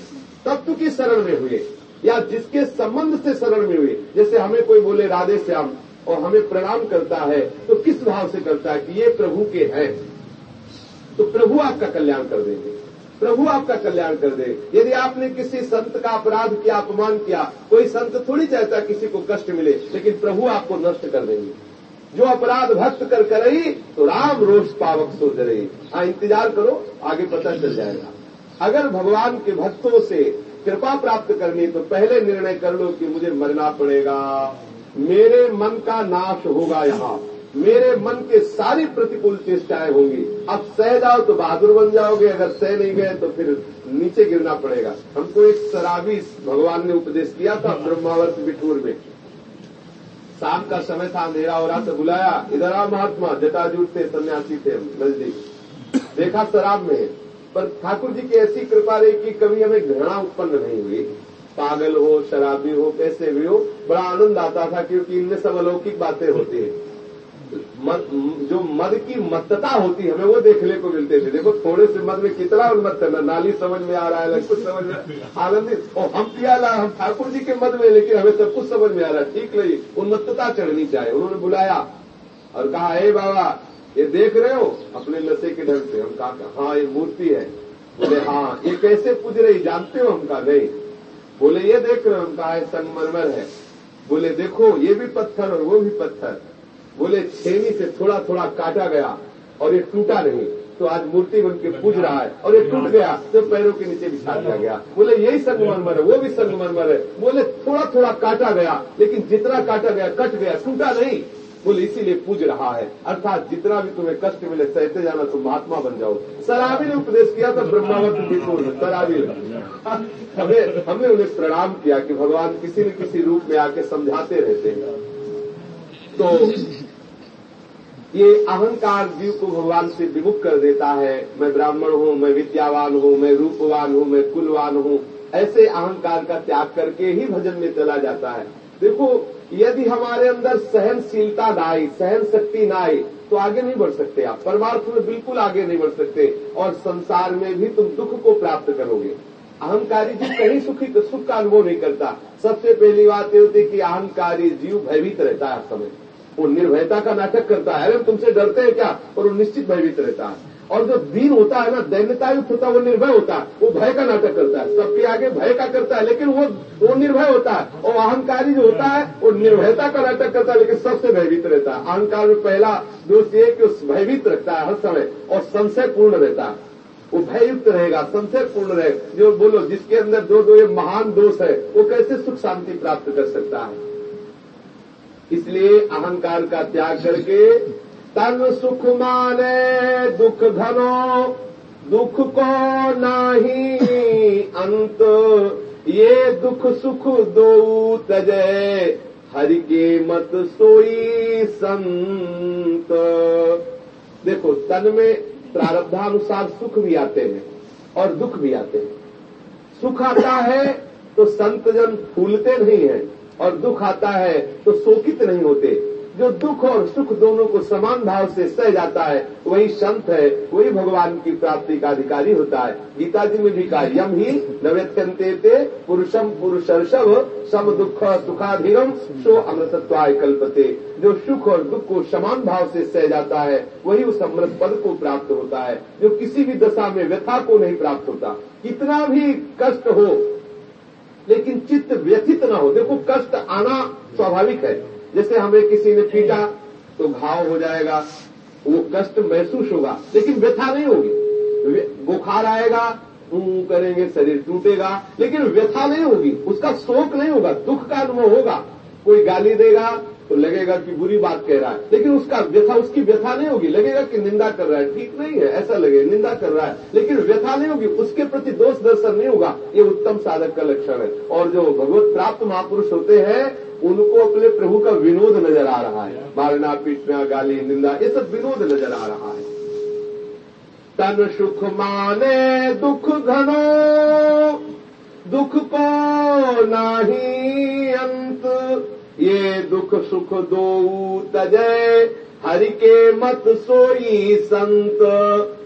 तत्व की शरण में हुए, या जिसके संबंध से शरण में हुए, जैसे हमें कोई बोले, राधे श्याम, और हमें प्रणाम करता है तो किस भाव से करता है कि ये प्रभु के हैं? तो प्रभु आपका कल्याण कर देंगे। प्रभु आपका कल्याण कर दे। यदि आपने किसी संत का अपराध किया, अपमान किया, कोई संत थोड़ी चाहता किसी को कष्ट मिले, लेकिन प्रभु आपको नष्ट कर देंगे। जो अपराध भक्त कर करई तो राम रोष पावक सोच रही। हाँ इंतज़ार करो, आगे पता चल जाएगा। अगर भगवान के भक्तों से कृपा प्राप्त करनी तो पहले निर्णय कर लो कि मुझे मरना पड़ेगा। मेरे मन का नाश होगा यहाँ। मेरे मन के सारी प्रतिकूल चेष्टाएँ होंगी। अब सह जाओ तो बहादुर बन जाओगे, अगर सह नहीं गए तो फिर नीचे गिरना पड़ेगा। हमको एक शराबी भगवान ने उपदेश किया था ब्रह्मावर्त बिठूर में। शाम का समय था, अंधेरा हो रहा बुलाया, इधर आ महात्मा जटाजूट थे सन्यासी थे नज़दीक देखा शराब में पर ठाकुर जी की ऐसी कृपा रही कि कभी हमें घृणा उत्पन्न नहीं हुई। पागल हो, शराबी हो, कैसे भी हो, बड़ा आनंद आता था क्योंकि इनमें सब अलौकिक बातें होती है। जो मद की मत्तता होती है, हमें वो देखने को मिलते थे। देखो, थोड़े से मद में कितना उन्मत्त है ना नाली समझ में आ रहा है कुछ समझ में आनंदित और हम पियाला हम ठाकुर जी के मद में, लेकिन हमें सब कुछ समझ में आ रहा है। ठीक नहीं उन्मत्तता चढ़नी चाहिए। उन्होंने बुलाया और कहा, हे बाबा, ये देख रहे हो? अपने नशे के ढंग से। हम कहा हाँ ये मूर्ति है। बोले हाँ ये कैसे पूज रही? जानते हो हम कहा, नहीं। बोले, ये देख रहे हो? हम कहा संगमरमर है। बोले, देखो, ये भी पत्थर और वो भी पत्थर। बोले, छेनी से थोड़ा थोड़ा काटा गया और ये टूटा नहीं। तो आज मूर्ति बन के पूज रहा है और ये टूट गया तो पैरों के नीचे बिछा दिया गया। बोले, यही संगमरमर है, वो भी संगमरमर है। बोले थोड़ा थोड़ा काटा गया, लेकिन जितना काटा गया, कट गया, टूटा नहीं। बोले, इसीलिए पूज रहा है। अर्थात जितना भी तुम्हें कष्ट मिले, सहते जाना तुम महात्मा बन जाओ। सराबी ने उपदेश किया था, ब्रह्मावत विपुर में सराबी हमें हमने उन्हें प्रणाम किया कि भगवान किसी न किसी रूप में आके समझाते रहते हैं। तो ये अहंकार जीव को भगवान से विमुख कर देता है। मैं ब्राह्मण हूँ, मैं विद्यावान हूँ, मैं रूपवान हूँ, मैं कुलवान हूँ। ऐसे अहंकार का त्याग करके ही भजन में चला जाता है। देखो, यदि हमारे अंदर सहनशीलता ना आई सहन शक्ति ना आई तो आगे नहीं बढ़ सकते आप। परमार्थ में बिल्कुल आगे नहीं बढ़ सकते और संसार में भी तुम दुख को प्राप्त करोगे। अहंकारी जीव कहीं सुखी, सुख का अनुभव नहीं करता। सबसे पहली बात ये होती है कि अहंकारी जीव भयभीत रहता है समय। वो निर्भयता का नाटक करता है। अरे तुमसे डरते हैं क्या? और वो निश्चित भयभीत रहता है। और जो दीन होता है ना दैन्यतायुक्त होता है वो निर्भय होता है। वो भय का नाटक करता है। सबके आगे भय का करता है, लेकिन वो वो निर्भय होता है। और अहंकारी जो होता है, वो निर्भयता का नाटक करता है, लेकिन सबसे भयभीत रहता है। अहंकार में पहला दोष ये कि भयभीत रखता है हर समय, और संशय पूर्ण रहता है। वो भययुक्त रहेगा, संशय पूर्ण रहे। जो बोलो, जिसके अंदर दो दो ये महान दोष है, वो कैसे सुख शांति प्राप्त कर सकता है? इसलिए अहंकार का त्याग करके तन सुख माने दुख धनो दुख को नाही अंत। ये दुख सुख दो तजय हरि के मत सोई संत। देखो, तन में प्रारब्धानुसार सुख भी आते हैं और दुख भी आते हैं। सुख आता है तो संत जन फूलते नहीं है। और दुख आता है तो शोकित नहीं होते। जो दुख और सुख दोनों को समान भाव से सह जाता है, वही संत है, वही भगवान की प्राप्ति का अधिकारी होता है। गीता जी में भी कहा, यम ही नवेत्यंते पुरुषम पुरुषर्षभ, सम दुख सुखाधीरम सो अमृतत्वाय कल्पते। जो सुख और दुख को समान भाव से सह जाता है, वही उस अमृत पद को प्राप्त होता है। जो किसी भी दशा में व्यथा को नहीं प्राप्त होता। कितना भी कष्ट हो लेकिन चित्त व्यथित ना हो। देखो, कष्ट आना स्वाभाविक है। जैसे हमें किसी ने पीटा तो घाव हो जाएगा, वो कष्ट महसूस होगा, लेकिन व्यथा नहीं होगी। बुखार आएगा करेंगे, शरीर टूटेगा, लेकिन व्यथा नहीं होगी। उसका शोक नहीं होगा, दुख का अनुभव होगा। कोई गाली देगा तो लगेगा कि बुरी बात कह रहा है। लेकिन उसका व्यथा, उसकी व्यथा नहीं होगी। लगेगा कि निंदा कर रहा है। ठीक नहीं है, ऐसा लगे निंदा कर रहा है। लेकिन व्यथा नहीं होगी, उसके प्रति दोष दर्शन नहीं होगा। ये उत्तम साधक का लक्षण है। और जो भगवत प्राप्त महापुरुष होते हैं, उनको अपने प्रभु का विनोद नज़र आ रहा है। मारना, पीटना, गाली, निंदा, ये सब विनोद नज़र आ रहा है। तन सुख माने दुख घनो, दुख को नाही अंत। ये दुख सुख दो तजय हरि के मत सोई संत।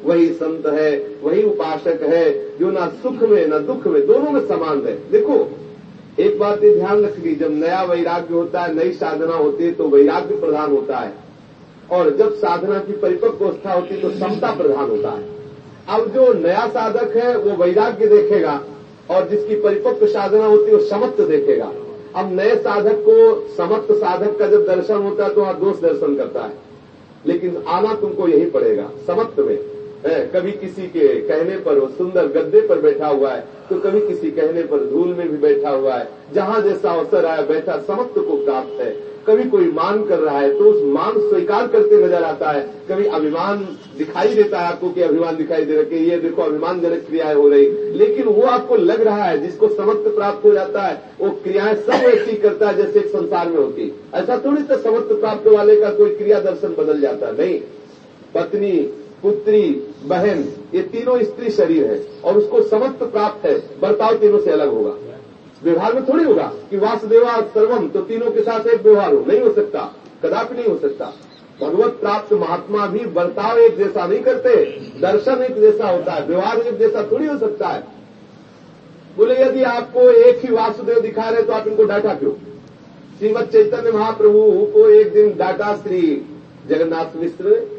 वही संत है, वही उपासक है, जो ना सुख में, ना दुख में, दोनों में समान है। देखो, एक बात ये ध्यान रखनी जब नया वैराग्य होता है, नई साधना होती है तो वैराग्य प्रधान होता है। और जब साधना की परिपक्व अवस्था होती है तो समता प्रधान होता है। अब जो नया साधक है, वो वैराग्य देखेगा, और जिसकी परिपक्व साधना होती है, वो समत्व देखेगा। अब नए साधक को समर्थ साधक का जब दर्शन होता है तो वहाँ दोष दर्शन करता है। लेकिन आना तुमको यही पड़ेगा समत्व में। है। कभी किसी के कहने पर वो सुंदर गद्दे पर बैठा हुआ है तो कभी किसी कहने पर धूल में भी बैठा हुआ है। जहाँ जैसा अवसर आया बैठा समस्त को प्राप्त है। कभी कोई मान कर रहा है तो उस मान स्वीकार करते नज़र आता है। कभी अभिमान दिखाई देता है आपको कि अभिमान दिखाई दे रहा है ये देखो, अभिमानजनक क्रियाएँ हो रही। लेकिन वो आपको लग रहा है, जिसको समत्व प्राप्त हो जाता है, वो क्रियाएँ सब ऐसी करता है, जैसे एक संसार में होती। ऐसा थोड़ी तो समत्व प्राप्त वाले का कोई क्रिया दर्शन बदल जाता। नहीं। पत्नी, पुत्री बहन, ये तीनों स्त्री शरीर है और उसको समस्त प्राप्त है। बर्ताव तीनों से अलग होगा। व्यवहार में थोड़ी होगा कि वासुदेवा सर्वम तो तीनों के साथ एक व्यवहार हो। नहीं हो सकता। कदापि नहीं हो सकता। भगवत प्राप्त महात्मा भी बर्ताव एक जैसा नहीं करते, दर्शन एक जैसा होता है, व्यवहार एक जैसा थोड़ी हो सकता है। बोले, यदि आपको एक ही वासुदेव दिखा रहे तो आप इनको डांटा क्यों? श्रीमद चैतन्य महाप्रभु को एक दिन डांटा श्री जगन्नाथ मिश्र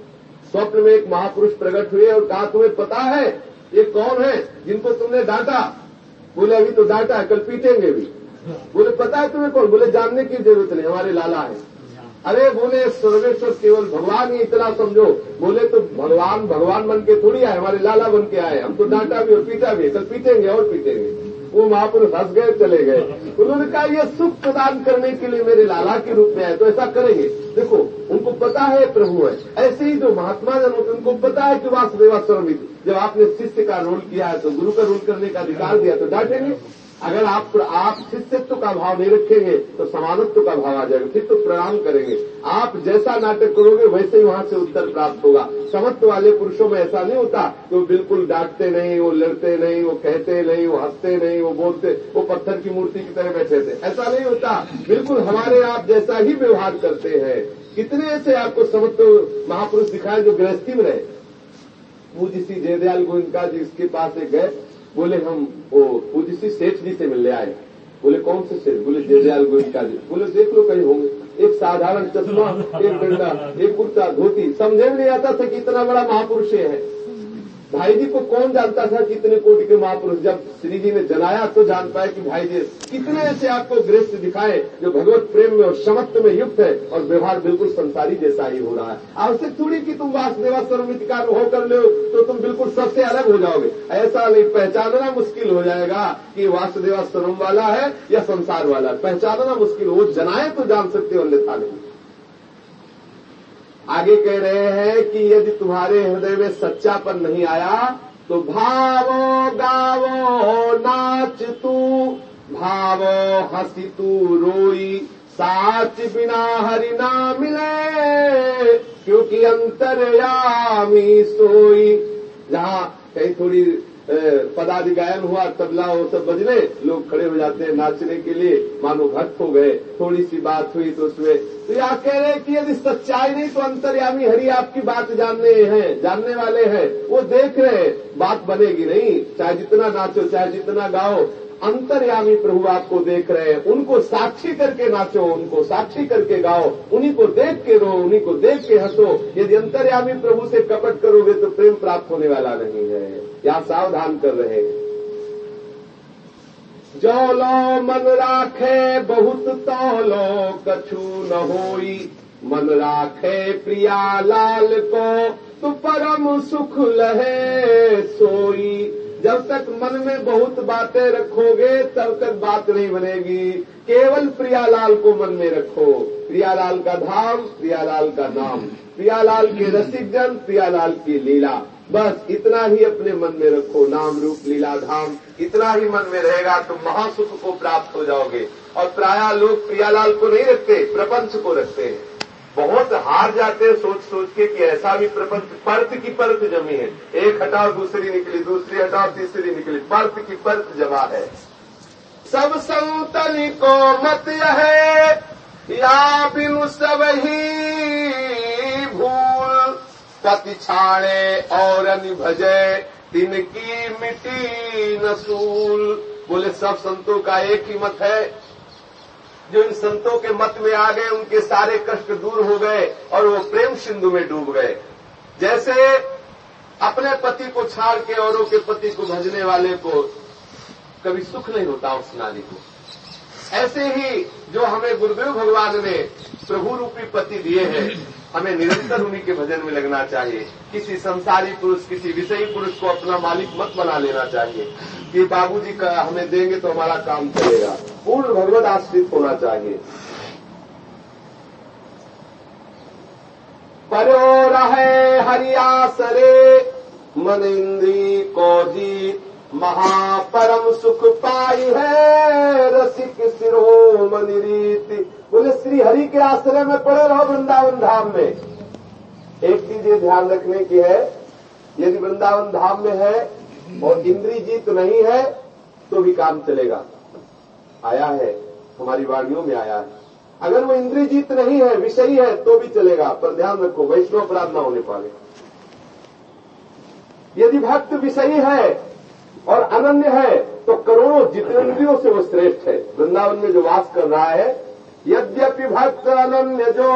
स्वप्न में एक महापुरुष प्रकट हुए और कहा, तुम्हें पता है ये कौन है जिनको तुमने डांटा? बोले, अभी तो डांटा है, कल पीटेंगे भी। बोले, पता है तुम्हें कौन? बोले, जानने की ज़रूरत नहीं, हमारे लाला है। अरे बोले, सर्वेश्वर केवल भगवान ही इतना समझो। बोले तो भगवान भगवान बन के थोड़ी आए, हमारे लाला बन के आए हम तो डांटा भी और पीटा भी कल पीटेंगे और पीटेंगे। वो महापुरुष हंस गए, चले गए। उन्होंने कहा, ये सुख प्रदान करने के लिए मेरे लाला के रूप में आए तो ऐसा करेंगे। देखो, उनको पता है प्रभु है। ऐसे ही जो महात्मा जन होते उनको पता है कि वासुदेवा सर्वित जब आपने शिष्य का रोल किया है तो गुरु का रोल करने का अधिकार दिया तो डांटेंगे। अगर आप आप शिष्यत्व का भाव नहीं रखेंगे तो समानत्व का भाव आ जाएगा। फिर तो प्रणाम करेंगे। आप जैसा नाटक करोगे, वैसे ही वहाँ से उत्तर प्राप्त होगा। समत्व वाले पुरुषों में ऐसा नहीं होता कि वो बिल्कुल डांटते नहीं, वो लड़ते नहीं, वो कहते नहीं, वो हँसते नहीं, वो बोलते, वो पत्थर की मूर्ति की तरह बैठे थे। ऐसा नहीं होता। बिल्कुल हमारे आप जैसा ही व्यवहार करते हैं। कितने ऐसे आपको समत्व महापुरुष दिखाए जो गृहस्थी में रहे? पूज्य श्री जयदयाल गोविंद जी इसके पास एक गए। बोले, हम वो श्री सेठ जी से मिलने आए। बोले, कौन से सेठ? बोले, जयदयाल गोविंदा जी। बोले, देख लो कहीं होंगे। एक साधारण चश्मा, एक डंडा एक कुर्ता, धोती, समझे नहीं आता था कि इतना बड़ा महापुरुष है। भाई जी को कौन जानता था कितने कोटि के महापुरुष जब श्री जी ने जनाया तो जान पाए कि भाई जी कितने ऐसे आपको गृहस्थ दिखाए जो भगवत प्रेम में और समत्व में युक्त है और व्यवहार बिल्कुल संसारी जैसा ही हो रहा है। आवश्यक थोड़ी कि तुम वासुदेवा सर्वमित का अनुभव कर लो तो तुम बिल्कुल सबसे अलग हो जाओगे। ऐसा नहीं, पहचानना मुश्किल हो जाएगा कि वासुदेवा सर्वम वाला है या संसार वाला पहचानना मुश्किल हो जनाए तो जान सकते हो, अन्यथा नहीं। आगे कह रहे हैं कि यदि तुम्हारे हृदय में सच्चापन नहीं आया तो भावो गावो नाच तू भावो हसी तू रोई, साच बिना हरि ना मिले, क्योंकि अंतरयामी सोई। जहाँ कहीं थोड़ी पदादि गायन हुआ, तबला वो सब बजने, लोग खड़े हो जाते हैं नाचने के लिए। मानो भक्त हो गए थोड़ी सी बात हुई तो उसमें तो यहाँ कह रहे हैं कि यदि सच्चाई नहीं तो अंतर्यामी हरि आपकी बात जानने हैं, जानने वाले हैं, वो देख रहे हैं, बात बनेगी नहीं, चाहे जितना नाचो, चाहे जितना गाओ अंतर्यामी प्रभु आपको देख रहे हैं, उनको साक्षी करके नाचो, उनको साक्षी करके गाओ, उन्हीं को देख के रो, उन्हीं को देख के हंसो। यदि अंतर्यामी प्रभु से कपट करोगे तो प्रेम प्राप्त होने वाला नहीं है। या सावधान कर रहे हैं। जो लो मन राखे, बहुत तौलो कछु न होई। मन राखे प्रिया लाल को तो परम सुख लहे सोई। जब तक मन में बहुत बातें रखोगे, तब तक बात नहीं बनेगी। केवल प्रियालाल को मन में रखो। प्रियालाल का धाम, प्रियालाल का नाम। प्रियालाल के रसिक जन, प्रियालाल की लीला। बस इतना ही अपने मन में रखो। नाम रूप, लीला धाम। इतना ही मन में रहेगा तो महासुख को प्राप्त हो जाओगे। और प्राय लोग प्रियालाल को नहीं रखते, प्रपंच को रखते हैं। बहुत हार जाते हैं सोच सोच के कि ऐसा भी प्रपंच, परत की परत जमी है। एक हटाओ, दूसरी निकली, दूसरी हटाओ, तीसरी निकली। परत की परत जमा है। सब संतन को मत है, या बिनु सब ही भूल। पति छाड़े और भजे तिनकी मिट्टी नसूल बोले, सब संतों का एक ही मत है जो इन संतों के मत में आ गए, उनके सारे कष्ट दूर हो गए और वो प्रेम सिंधु में डूब गए। जैसे अपने पति को छाड़ के औरों के पति को भजने वाले को कभी सुख नहीं होता उस नारी को। ऐसे ही जो हमें गुरुदेव भगवान ने प्रभु रूपी पति दिए हैं हमें निरंतर उन्हीं के भजन में लगना चाहिए। किसी संसारी पुरुष, किसी विषयी पुरुष को अपना मालिक मत बना लेना चाहिए। कि बाबूजी का हमें देंगे तो हमारा काम चलेगा। पूर्ण भगवत आश्रित होना चाहिए। परो रहे हरियासरे, मन इंद्री को जीत, महापरम सुख पाई है, रसिक सिरो मनी रीति। बोले, श्री हरि के आश्रय में पड़े रहो वृंदावन धाम में। एक चीज़ ये ध्यान रखने की है, यदि वृंदावन धाम में है और इंद्री जीत नहीं है तो भी काम चलेगा। आया है, हमारी वाणियों में आया है। अगर वो इंद्री जीत नहीं है, विषयी है तो भी चलेगा, पर ध्यान रखो, वैष्णव अपराध न होने पाए यदि भक्त विषयी है और अनन्य है तो करोड़ों जितेंद्रियों से वो श्रेष्ठ है। वृंदावन में जो वास कर रहा है यद्यपि भक्त अनन्य जो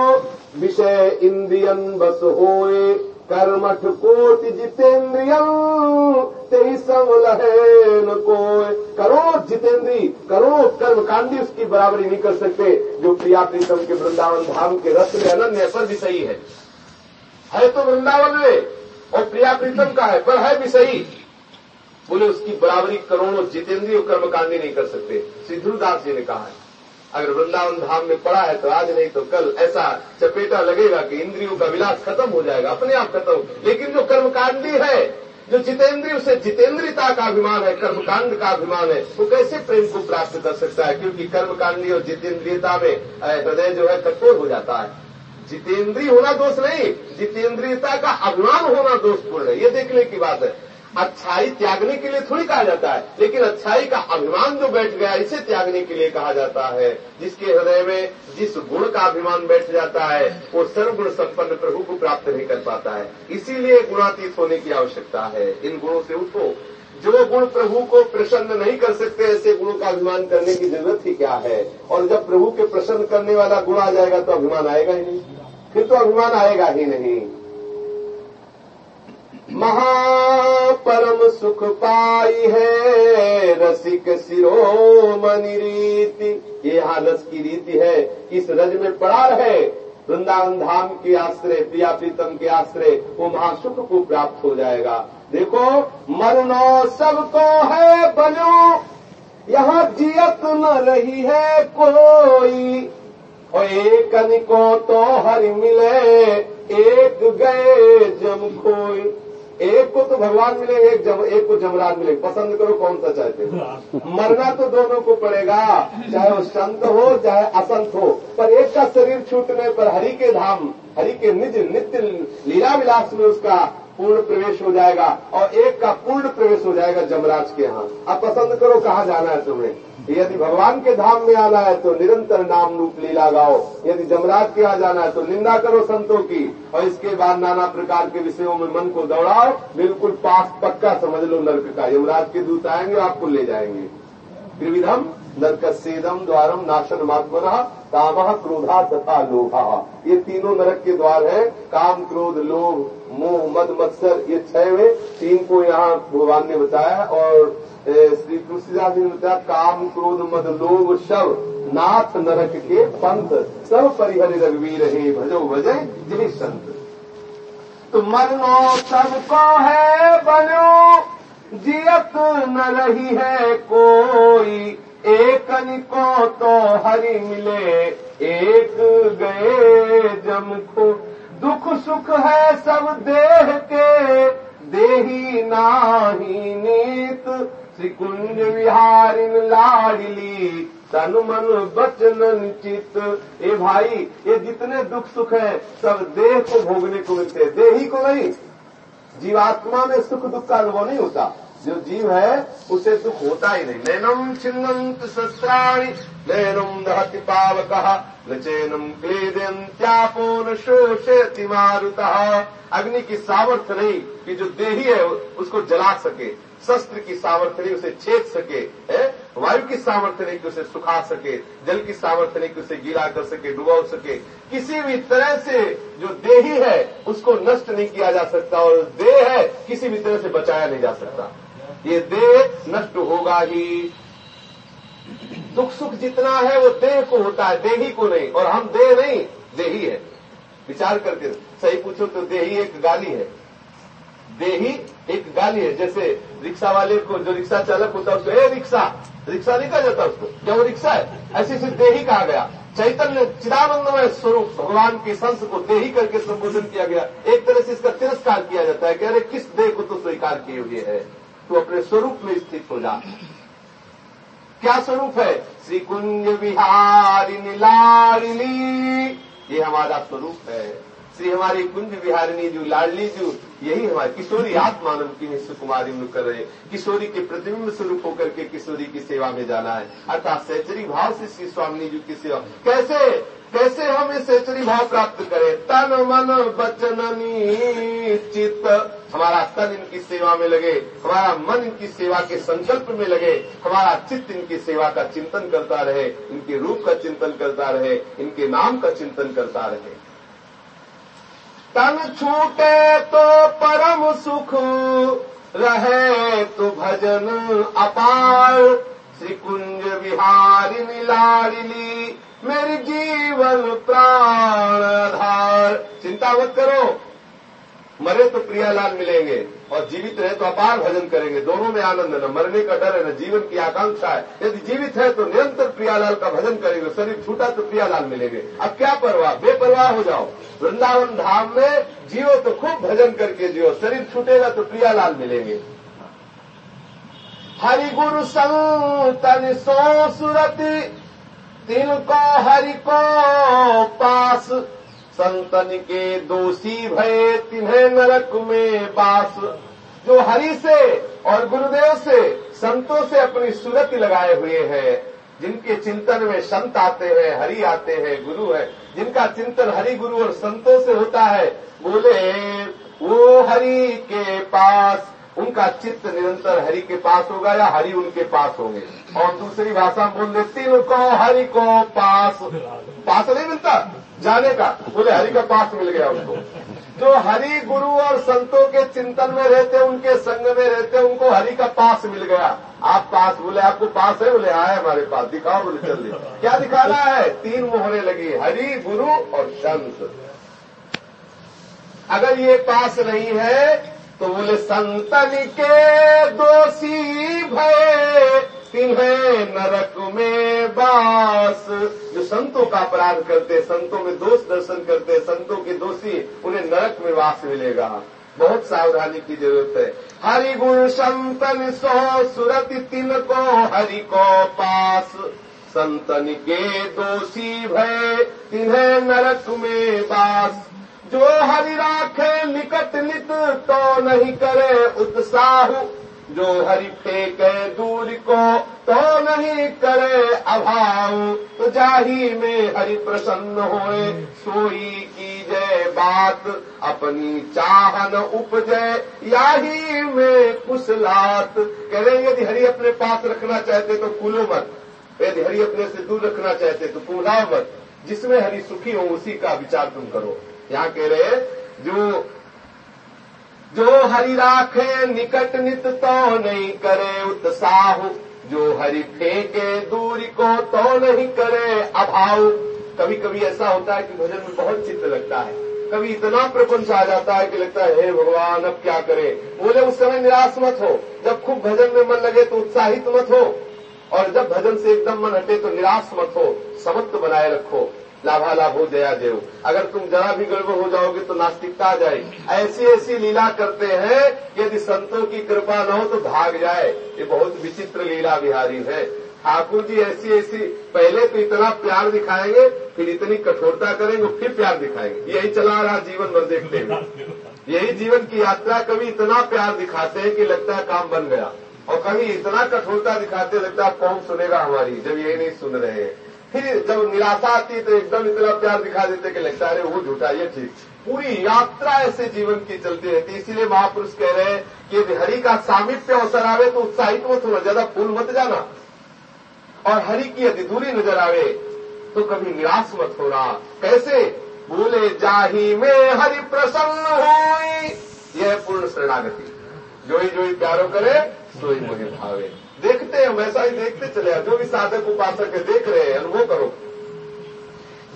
विषय इंद्रियन बस होए कर्मठ कोटि जितेंद्रियम तेई समलहे न कोय। करोड़ जितेंद्री करोड़ कर्मकांडी उसकी बराबरी नहीं कर सकते। जो प्रिया प्रीतम के वृंदावन धाम के रस में अनन्य पर भी सही है। है तो वृंदावन में, और प्रिया प्रीतम का है, पर है भी सही। बोले, उसकी बराबरी करोड़ों जितेंद्रीय कर्मकांडी नहीं कर सकते। ध्रुवदास जी ने कहा है अगर वृंदावन धाम में पड़ा है तो आज नहीं तो कल। ऐसा चपेटा लगेगा कि इंद्रियों का विलास खत्म हो जाएगा, अपने आप खत्म। लेकिन जो कर्मकांडी है, जो जितेंद्रिय, उसे जितेंद्रियता का अभिमान है, कर्मकांड का अभिमान है, वो कैसे प्रेम को प्राप्त कर सकता है? क्योंकि कर्मकांडी और जितेंद्रियता में हृदय जो है कठोर हो जाता है। जितेंद्रीय होना दोष नहीं, जितेंद्रियता का अभिमान होना दोषपूर्ण है। ये देखने की बात है। अच्छाई त्यागने के लिए थोड़ी कहा जाता है, लेकिन अच्छाई का अभिमान जो बैठ गया, इसे त्यागने के लिए कहा जाता है। जिसके हृदय में जिस गुण का अभिमान बैठ जाता है, वो सर्वगुण संपन्न प्रभु को प्राप्त नहीं कर पाता है। इसीलिए गुणातीत होने की आवश्यकता है। इन गुणों से उठो। जो गुण प्रभु को प्रसन्न नहीं कर सकते, ऐसे गुणों का अभिमान करने की ज़रूरत ही क्या है? और जब प्रभु के प्रसन्न करने वाला गुण आ जाएगा तो अभिमान आएगा ही नहीं। फिर तो अभिमान आएगा ही नहीं। महापरम सुख पाई है रसिक सिरोमणि रीति। ये यहाँ रस की रीति है इस रज में पड़ा रहे। वृंदावन धाम के आश्रय प्रिया प्रीतम के आश्रय, वो महासुख को प्राप्त हो जाएगा। देखो मरनो सबको है बनो यहाँ जियत न रही है कोई। और एक को तो हरि मिले, एक गए जम खोई एक को तो भगवान मिले एक जम, एक को जमराज मिले। पसंद करो कौन सा चाहते हो। मरना तो दोनों को पड़ेगा चाहे वो संत हो चाहे असंत हो। पर एक का शरीर छूटने पर हरि के धाम हरि के निज नित्य लीला विलास में उसका पूर्ण प्रवेश हो जाएगा और एक का पूर्ण प्रवेश हो जाएगा जमराज के यहाँ। अब पसंद करो कहाँ जाना है तुम्हें। यदि भगवान के धाम में आना है तो निरंतर नाम रूप लीला गाओ। यदि जमराज के यहाँ जाना है तो निंदा करो संतों की। और इसके बाद नाना प्रकार के विषयों में मन को दौड़ाओ। बिल्कुल पास पक्का समझ लो नर्क का। यमराज के दूत आएँगे आपको ले जाएँगे। त्रिविधम नरक सेदम द्वारम नाशन मात्मना काम क्रोधा तथा लोभा। ये तीनों नरक के द्वार हैं, काम, क्रोध, लोभ, मोह, मद, मत्सर, ये छह तीन को यहाँ भगवान ने बताया और श्री तुलसीदास जी ने बताया, काम, क्रोध, मद, लोभ, शव, नाथ नरक के पंथ सब परिहर रघुवीर हे भजो भजय, जय संत। तो मरनो सबको है बनो, जियत न रही है कोई। एक को तो हरि मिले, एक गए जम खो। दुख सुख है सब देह के, देही नाही नीत। श्री कुंज विहारिन लाडली तन मन बचन चित। ए भाई, ये जितने दुख सुख है, सब देह को भोगने को मिलते देही को नहीं, जीवात्मा में सुख दुख का अनुभव नहीं होता। जो जीव है, उसे दुख होता ही नहीं। नैनम छिन्नंत शस्त्राणी नैनम दहति पावक न चैनम क्लेदंत्यापो न शोषयति मारुता। अग्नि की सामर्थ्य नहीं कि जो देही है, उसको जला सके, शस्त्र की सामर्थ्य नहीं उसे छेद सके, है? वायु की सामर्थ्य नहीं कि उसे सुखा सके, जल की सामर्थ्य नहीं कि उसे गीला कर सके डुबा सके। किसी भी तरह से जो देही है, उसको नष्ट नहीं किया जा सकता और देह है, किसी भी तरह से बचाया नहीं जा सकता। ये देह नष्ट होगा ही। दुख सुख जितना है, वो देह को होता है, देही को नहीं। और हम देह नहीं, देही है विचार करके सही पूछो तो देही एक गाली है। देही एक गाली है। जैसे रिक्शा वाले को, जो रिक्शा चालक होता है, उसको, ए, रिक्शा! रिक्शा नहीं कहा जाता उसको। क्या वो रिक्शा है? ऐसे से देही कहा गया। चैतन्य चिदानंदमय स्वरूप, भगवान के संस को देही करके संबोधन किया गया। एक तरह से इसका तिरस्कार किया जाता है कि, अरे, किस देह को तो स्वीकार किए हुए है? तो अपने स्वरूप में स्थित हो जा। क्या स्वरूप है? श्री कुंज विहारिणी लाडली। ये हमारा स्वरूप है। श्री हमारी कुंज विहारिणी जो लाडली जो, यही हमारी किशोरी आत्मानव की निश्चय कुमारी में कर रहे किशोरी के प्रतिबिंब स्वरूप होकर के किशोरी की सेवा में जाना है। अर्थात सैचरी भाव से श्री स्वामी जी की सेवा। कैसे? कैसे हम इस सैचरी भाव प्राप्त करें? तन मन वचन चित्त हमारा तन इनकी सेवा में लगे, हमारा मन इनकी सेवा के संकल्प में लगे, हमारा चित्त इनकी सेवा का चिंतन करता रहे, इनके रूप का चिंतन करता रहे, इनके नाम का चिंतन करता रहे। तन छूटे तो परम सुख, रहे तो भजन अपार। श्री कुंज विहारिणी लाडली मेरी जीवन प्राण आधार। चिंता मत करो मरे तो प्रियालाल मिलेंगे और जीवित रहे तो अपार भजन करेंगे। दोनों में आनंद है, न मरने का डर है, न जीवन की आकांक्षा है। यदि जीवित है तो निरंतर प्रियालाल का भजन करेंगे, शरीर छूटा तो प्रियालाल मिलेंगे। अब क्या परवाह? बेपरवाह हो जाओ। वृंदावन धाम में जियो तो खूब भजन करके जियो, शरीर छूटेगा तो प्रियालाल मिलेंगे। हरि गुरु संतन सो सुरति, तिनको हरि को पास संतन के दोषी भय तिन्हें नरक में बास। जो हरि से और गुरुदेव से, संतों से अपनी सुरति लगाए हुए हैं, जिनके चिंतन में संत आते हैं, हरि आते हैं, गुरु है, जिनका चिंतन हरि गुरु और संतों से होता है, बोले वो हरि के पास उनका चित्त निरंतर हरि के पास होगा या हरि उनके पास होंगे। और दूसरी भाषा बोल दे तीन को हरि को पास। पास नहीं मिलता? जाने का। बोले, हरि का पास मिल गया उनको। जो हरि गुरु और संतों के चिंतन में रहते, उनके संग में रहते, उनको हरि का पास मिल गया। आप पास, बोले, आपको पास है? बोले आए हमारे पास। दिखाओ बोले चल क्या दिखाना है? तीन मोहरे लगी हरि, गुरु और संत। अगर ये पास नहीं है तो बोले संतन के दोषी भय, तिन्हें नरक में बास। जो संतों का अपराध करते, संतों में दोष दर्शन करते, संतों के दोषी, उन्हें नरक में वास मिलेगा। बहुत सावधानी की ज़रूरत है। हरि गुण संतन सो, सुरति तिन को हरि को पास। संतन के दोषी भय, तिन्हें नरक में बास। जो हरि राखे निकट नित तो नहीं करे उत्साह। जो हरि फेंके दूर को तो नहीं करे अभाव। तो जाही में हरि प्रसन्न होए, सोई की जय बात। अपनी चाहन उपजे, याही में कुशलात। कह रहे यदि हरि अपने पास रखना चाहते तो कुलो मत। यदि हरि अपने से दूर रखना चाहते तो कुलाओ मत। जिसमें हरि सुखी हो, उसी का विचार तुम करो। यहाँ कह रहे जो जो हरि राखे निकट नित तो नहीं करे उत्साह, जो हरि फेंके दूरी को तो नहीं करे अभाव। कभी कभी ऐसा होता है कि भजन में बहुत चित्त लगता है। कभी इतना प्रपंच आ जाता है कि लगता है, हे भगवान, अब क्या करें? बोले, उस समय निराश मत हो। जब खूब भजन में मन लगे तो उत्साहित मत हो। और जब भजन से एकदम मन हटे तो निराश मत हो। समत्व बनाए रखो। लाभालाभ हो जया देव। अगर तुम जरा भी गड़बड़ हो जाओगे तो नास्तिकता आ जाए ऐसी ऐसी लीला करते हैं, यदि संतों की कृपा न हो तो भाग जाए। ये बहुत विचित्र लीला बिहारी है। ठाकुर जी ऐसी ऐसी, पहले तो इतना प्यार दिखाएँगे, फिर इतनी कठोरता करेंगे, फिर प्यार दिखाएँगे। यही चला रहा जीवन भर देखते हुए। यही जीवन की यात्रा कभी इतना प्यार दिखाते हैं कि लगता है काम बन गया। और कभी इतना कठोरता दिखाते लगता है कौन सुनेगा हमारी, जब यही नहीं सुन रहे हैं। फिर जब निराशा आती तो एकदम इतना प्यार दिखा देते कि लगता है वो झूठा, ये ठीक पूरी यात्रा ऐसे जीवन की चलती रहती है। इसीलिए महापुरुष कह रहे हैं कि यदि हरि का सामिप्य अवसर आवे तो उत्साहित मत होना, ज़्यादा फूल मत जाना। और हरि की यदि दूरी नज़र आवे तो कभी निराश मत होना। कैसे? बोले, जाही में हरि प्रसन्न हो यह पूर्ण शरणागति। जो ही जो ही प्यारो करे सो ही मुझे भावे। देखते हैं, वैसा ही देखते चले जो भी साधक उपासक है देख रहे हैं अनुभव करो।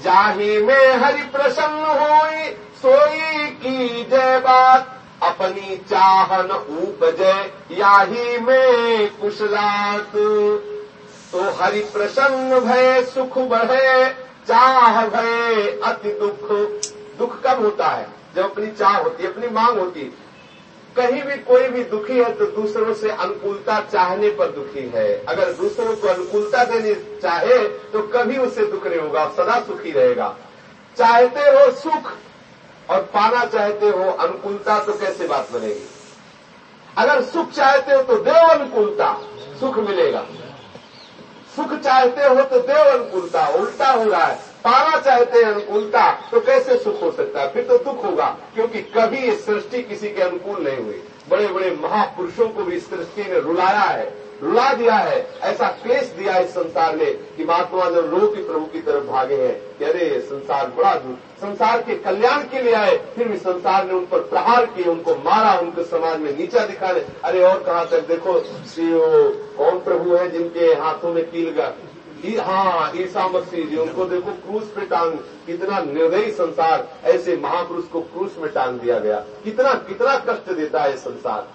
जाही में हरि प्रसन्न होई, सोई की जय बात। अपनी चाहन उपजय याही में कुशलात। तो हरि प्रसन्न भय, सुख बढ़े, चाह भय, अति दुख। दुख कब होता है? जब अपनी चाह होती है, अपनी मांग होती है। कहीं भी कोई भी दुखी है तो दूसरों से अनुकूलता चाहने पर दुखी है। अगर दूसरों को अनुकूलता देनी चाहे तो कभी उसे दुख नहीं होगा, सदा सुखी रहेगा। चाहते हो सुख और पाना चाहते हो अनुकूलता तो कैसे बात बनेगी? अगर सुख चाहते हो तो देव अनुकूलता, सुख मिलेगा। सुख चाहते हो तो देव अनुकूलता, उल्टा हो रहा है। पाना चाहते हैं अनुकूलता तो कैसे सुख हो सकता है? फिर तो दुख होगा, क्योंकि कभी ये सृष्टि किसी के अनुकूल नहीं हुई। बड़े बड़े महापुरुषों को भी इस सृष्टि ने रुलाया है, रुला दिया है। ऐसा क्लेश दिया इस संसार ने कि महात्मा जब लोग की प्रभु की तरफ़ भागे हैं, कि अरे संसार बड़ा दूर संसार के कल्याण के लिए आए, फिर भी संसार ने उन पर प्रहार किए, उनको मारा, उनको समाज में नीचा दिखाने। अरे, और कहा तक देखो श्री कौन प्रभु है जिनके हाथों में कील हाँ ईसा मसीह, जी उनको देखो क्रूस पे टांग, कितना निर्दयी संसार, ऐसे महापुरुष को क्रूस में टांग दिया गया। कितना कितना कष्ट देता है संसार।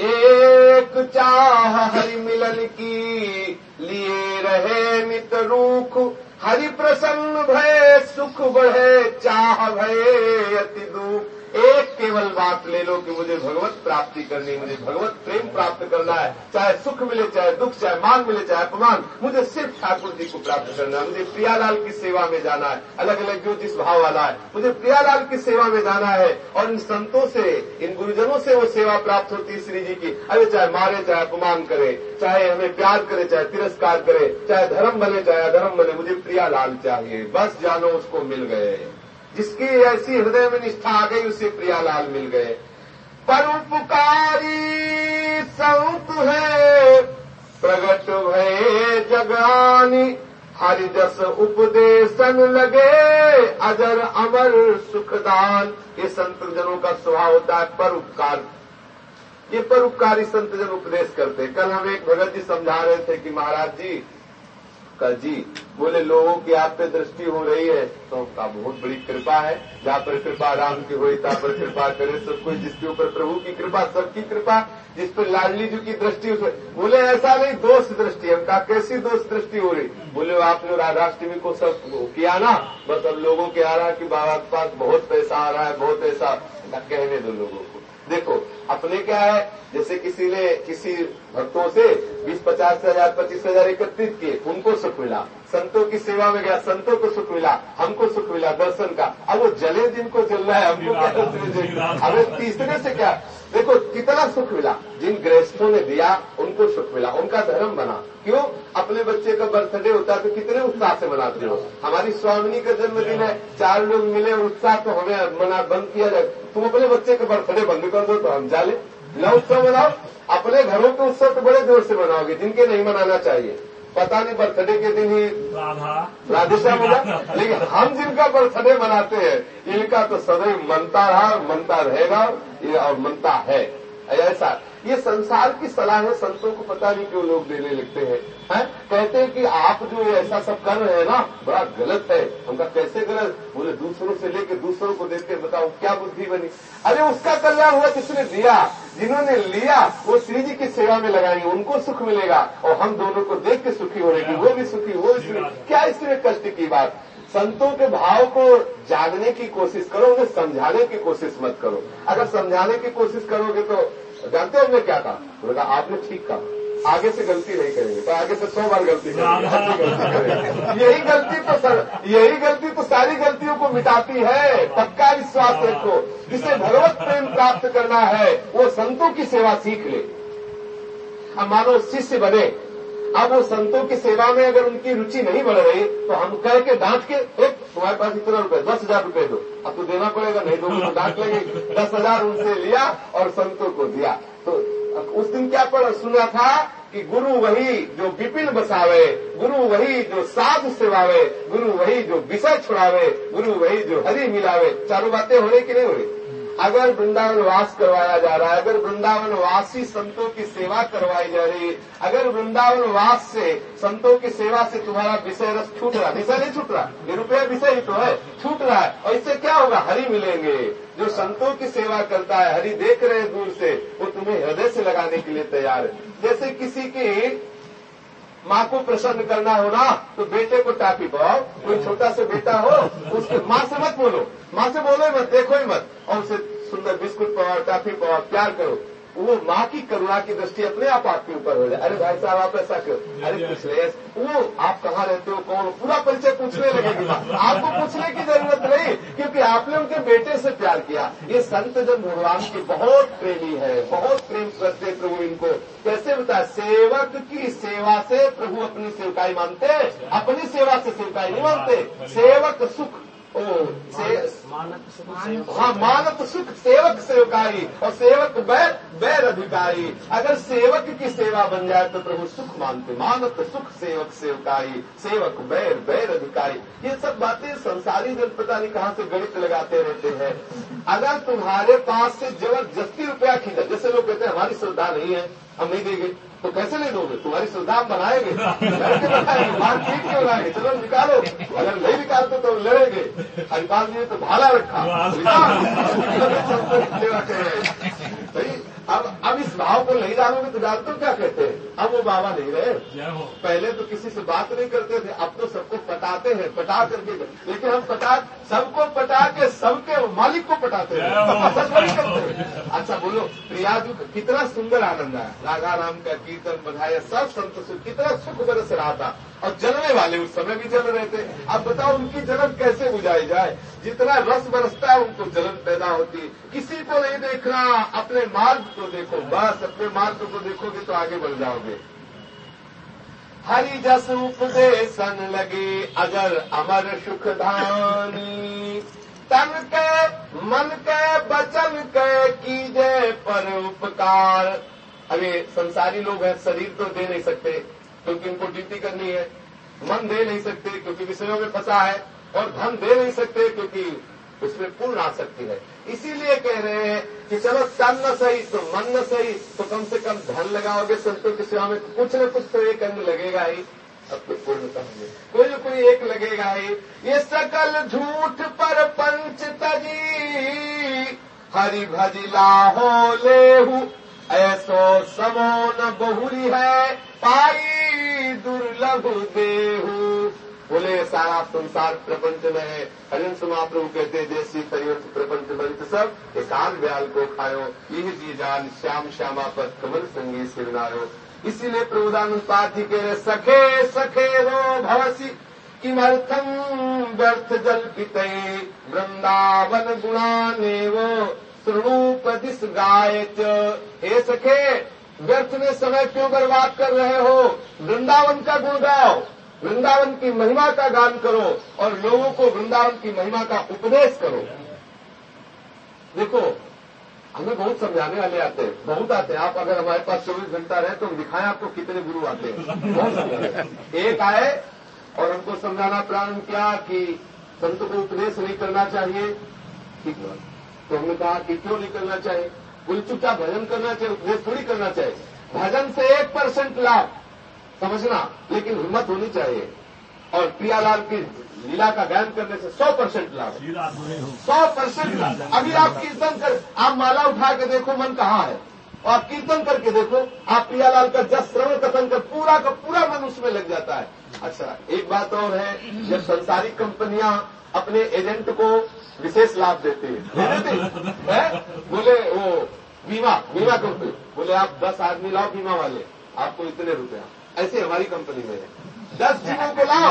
एक चाह हरि मिलन की, लिए रहे नित रूख। हरि प्रसन्न भय, सुख बढ़े, चाह भय, अति दुख। एक केवल बात ले लो कि मुझे भगवत प्राप्ति करनी मुझे भगवत प्रेम प्राप्त करना है, चाहे सुख मिले, चाहे दुख, चाहे मान मिले, चाहे अपमान, मुझे सिर्फ़ ठाकुर जी को प्राप्त करना है, मुझे प्रियालाल की सेवा में जाना है अलग अलग जो जिस भाव वाला है, मुझे प्रियालाल की सेवा में जाना है, और इन संतों से, इन गुरुजनों से वो सेवा प्राप्त होती है श्री जी की। अरे चाहे मारे, चाहे अपमान करे, चाहे हमें प्यार करे, चाहे तिरस्कार करे, चाहे धर्म बने, चाहे अधर्म बने, मुझे प्रियालाल चाहिए, बस जानो उसको मिल गए। जिसकी ऐसी हृदय में निष्ठा आ गई, उसे प्रियालाल मिल गए। परोपकारी संत है, प्रगट भय जगानी। हरिदस उपदेशन लगे, अजर अमर सुखदान। ये संत जनों का स्वभाव होता है परोपकार। ये परोपकारी संत जन उपदेश करते कल हम एक भगत जी समझा रहे थे कि महाराज जी का जी, बोले, लोगों की आप पे दृष्टि हो रही है। तो का बहुत बड़ी कृपा है। जहाँ पर कृपा राम की हुई, तहाँ पर कृपा करे सब कोई, जिसके ऊपर प्रभु की कृपा, सबकी कृपा, जिस पर लाडली जी की दृष्टि बोले, ऐसा नहीं, दोष दृष्टि है। कहा कैसी दोष दृष्टि हो रही? बोले, आपने राधाष्टमी को सब किया ना? बस अब लोगों के आ रहा है कि बाबा के पास बहुत पैसा आ रहा है, बहुत ऐसा कहने दो लोगों को। देखो अपने क्या है? जैसे किसी ने किसी भक्तों से बीस पचास हज़ार पच्चीस हज़ार एकत्रित किए उनको सुख मिला। संतों की सेवा में गया संतों को सुख मिला हमको सुख मिला दर्शन का। अब वो जले जिनको जल रहा है हमको क्या हमें तीसरे से क्या? देखो कितना सुख मिला। जिन गृहस्थों ने दिया उनको सुख मिला उनका धर्म बना। क्यों? अपने बच्चे का बर्थडे होता है तो कितने उत्साह से मनाते हो? हमारी स्वामिनी का जन्मदिन है चार लोग मिले उत्साह तो हमें मना बंद किया जाए। तुम अपने बच्चे के बर्थडे बंद कर दो तो हम जाले न उत्सव मनाओ अपने घरों के उत्सव तो बड़े ज़ोर से मनाओगे जिनके नहीं मनाना चाहिए। पता नहीं बर्थडे के दिन ही राधिशा होगा लेकिन हम जिनका बर्थडे मनाते हैं इनका तो सदैव मनता रहा मनता रहेगा और मनता है। ऐसा ये संसार की सलाह है, संतों को पता नहीं क्यों लोग देने लगते हैं, है? कहते हैं कि आप जो ऐसा सब कर रहे हैं ना, बड़ा गलत है। उनका कैसे गलत? बोले, दूसरों से लेके दूसरों को देख के बताओ, क्या बुद्धि बनी? अरे, उसका कल्याण हुआ किसने दिया? जिन्होंने लिया, वो श्री जी की सेवा में लगाएँगे उनको सुख मिलेगा। और हम दोनों को देख के सुखी हो रहेगी वो भी सुखी, वो भी सुखी। क्या इसमें कष्ट की बात? संतों के भाव को जागने की कोशिश करो, उन्हें समझाने की कोशिश मत करो। अगर समझाने की कोशिश करोगे तो जानते हो हमने क्या कहा उन्होंने कहा आपने ठीक कहा। आगे से गलती नहीं करेंगे। तो आगे से सौ बार गलती करेंगे। यही गलती तो सर यही गलती तो सारी गलतियों को मिटाती है। पक्का विश्वास रखो जिसे भगवत प्रेम प्राप्त करना है वो संतों की सेवा सीख ले। हम मानो शिष्य बने अब वो संतों की सेवा में अगर उनकी रुचि नहीं बढ़ रही तो हम कह के डांट के, एक, तुम्हारे पास इतना रुपए, दस हज़ार रुपये दो। अब तो देना पड़ेगा, नहीं दोगे तो डांट लगेगी दस हज़ार उनसे लिया और संतों को दिया। तो उस दिन क्या पढ़, सुना था कि गुरु वही जो विपिन बसावे, गुरु वही जो साधु सेवावे, गुरु वही जो विषय छुड़ावे, गुरु वही जो हरि मिलावे। चारों बातें हो रही कि नहीं हो रही अगर वृंदावन वास करवाया जा रहा है, अगर वृंदावन वासी संतों की सेवा करवाई जा रही है, अगर वृंदावन वास से संतों की सेवा से तुम्हारा विषय रस छूट रहा विषय नहीं छूट रहा ये रुपया विषय ही तो है, छूट रहा है, और इससे क्या होगा, हरि मिलेंगे। जो संतों की सेवा करता है, हरि देख रहे दूर से, वो तुम्हें हृदय से लगाने के लिए तैयार है। जैसे किसी की माँ को प्रसन्न करना हो ना तो बेटे को टापी पाओ। कोई छोटा सा बेटा हो, उसके माँ से मत बोलो। माँ से बोलो ही मत, देखो ही मत। और उसे सुंदर बिस्कुट पाओ टापी पाओ, प्यार करो। वो माँ की करुणा की दृष्टि अपने आप आपके ऊपर हो जाए अरे भाई साहब आप ऐसा क्यों? अरे पूछ रहे वो आप कहाँ रहते हो कौन? पूरा परिचय पूछने लगेगी आपको पूछने की ज़रूरत नहीं क्योंकि आपने उनके बेटे से प्यार किया। ये संत जन भगवान की बहुत प्रेमी है बहुत प्रेम करते प्रभु इनको। कैसे बता सेवक की सेवा से प्रभु अपनी सेवकाई मानते अपनी सेवा से सेवकाई नहीं मानते। सेवक सुख। हाँ मानत सुख सेवक सेवकारी और सेवक बैर बैर अधिकारी। अगर सेवक की सेवा बन जाए तो प्रभु सुख मानते। मानत सुख सेवक सेवकारी, सेवक बैर वैर अधिकारी। ये सब बातें संसारी जन पता नहीं कहाँ से गणित लगाते रहते हैं। अगर तुम्हारे पास से ज़बरदस्ती रुपया खींचा, जैसे लोग कहते हैं, हमारी श्रद्धा नहीं है। हम नहीं देंगे। तो कैसे ले दोगे? तुम्हारी श्रद्धा बनाएँगे। बनाएँगे मारपीट के बनाएँगे। चलो निकालो। अगर नहीं निकालते तो लड़ेंगे। हरिपाल जी ने तो भाला रखा। सही? अब अब इस भाव को नहीं डालोगे तो डालते क्या कहते हैं? अब वो बाबा नहीं रहे। पहले तो किसी से बात नहीं करते थे अब तो सबको पटाते हैं पटा करके। लेकिन हम पटा सबको पटा के सबके मालिक को पटाते हैं। करते हैं। अच्छा बोलो प्रिया जी कितना सुंदर आनंद आया। राधा राम का कीर्तन बधाया सब संत कितना सुख बरस रहा था। और जलने वाले उस समय भी जल रहे थे। अब बताओ उनकी जलन कैसे बुझाई जाए? जितना रस बरसता है उनको जलन पैदा होती है। किसी को नहीं देखना, अपने मार्ग को देखो। बस अपने मार्ग को देखोगे तो आगे बढ़ जाओगे। हरि जस उपदेशन लगे अगर अमर सुख धानी। तन के, मन के बचन के कीजे पर उपकार। अभी संसारी लोग हैं, शरीर तो दे नहीं सकते, क्योंकि उनको ड्यूटी करनी है। मन दे नहीं सकते, क्योंकि विषयों में फंसा है। और धन दे नहीं सकते क्योंकि उसमें पूर्ण आ सकती है। इसीलिए कह रहे हैं कि चलो तन न सही तो मन न सही तो कम से कम धन लगाओगे, संतों की सेवा में कुछ न कुछ तो एक अंग लगेगा ही। अब तो पूर्णता कोई न कोई एक लगेगा ही। ये सकल झूठ पर पंच तजी हरि भजिला हो लेहू, ऐसो समोन बहुरी है। पाई दुर्लभ देहू। बोले, सारा संसार प्रपंच में है। हरिन महाप्रभु कहते, देसी परिवर्त प्रपंच मंच सब। एकान ब्याल को खायो। यह जी जान, श्याम श्यामा पर कमल संगीत से बनायो इसीलिए प्रभुदानंद पाठी कह रहे, सखे सखे रो भवसी किमर्थम व्यर्थ जल पिते। वृंदावन गुणाने वो दिस गाय हे सखे, व्यर्थ में समय क्यों बर्बाद कर रहे हो? वृंदावन का गुण गाओ। वृंदावन की महिमा का गान करो और लोगों को वृंदावन की महिमा का उपदेश करो। देखो, हमें बहुत समझाने वाले आते हैं, बहुत आते हैं। आप अगर हमारे पास चौबीस घंटा रहे तो हम दिखाएँ आपको कितने गुरु आते हैं। बहुत एक आए और हमको समझाना प्रारंभ किया कि संत को उपदेश नहीं करना चाहिए। ठीक है। तो हमने कहा कि क्यों नहीं करना चाहिए? बोले, चुपचाप भजन करना चाहिए, उपदेश थोड़ी करना चाहिए। भजन से एक परसेंट लाभ। समझना लेकिन हिम्मत होनी चाहिए। और प्रियालाल की लीला का गायन करने से सौ परसेंट लाभ सौ परसेंट लाभ अभी आप कीर्तन कर आप माला उठा के देखो मन कहाँ है। और आप कीर्तन करके देखो आप प्रियालाल का जस श्रवण कथन कर पूरा का पूरा मन उसमें लग जाता है। अच्छा एक बात और है जब संसारिक कंपनियाँ अपने एजेंट को विशेष लाभ देते हैं देते? हैं? बोले वो बीमा बीमा कंपनी। बोले आप दस आदमी लाओ बीमा वाले। आपको इतने रुपया ऐसे हमारी कंपनी में है दस जीवों को लाओ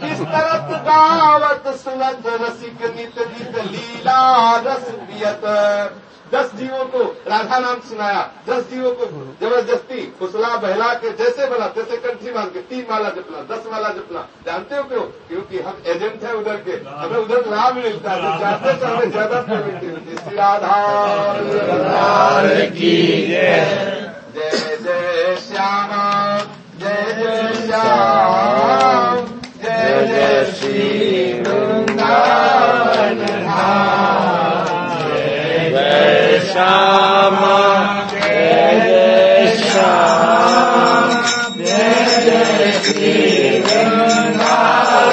किस तरफ़ गावत सुनत रसिक नित गीत लीला रस पियत दस जीवों को राधा नाम सुनाया दस जीवों को ज़बरदस्ती खुसला बहला के जैसे बना जैसे कंठी बाँध के तीन माला जपना दस माला जपना जानते हो क्यों क्योंकि हम एजेंट हैं उधर के हमें उधर लाभ मिलता है तो चाहते तो हमें ज़्यादा पेमेंट मिलती है श्री राधा की जय जय श्यामा जय जय श्याम जय जय श्री वृंदावन श्री वृंदावन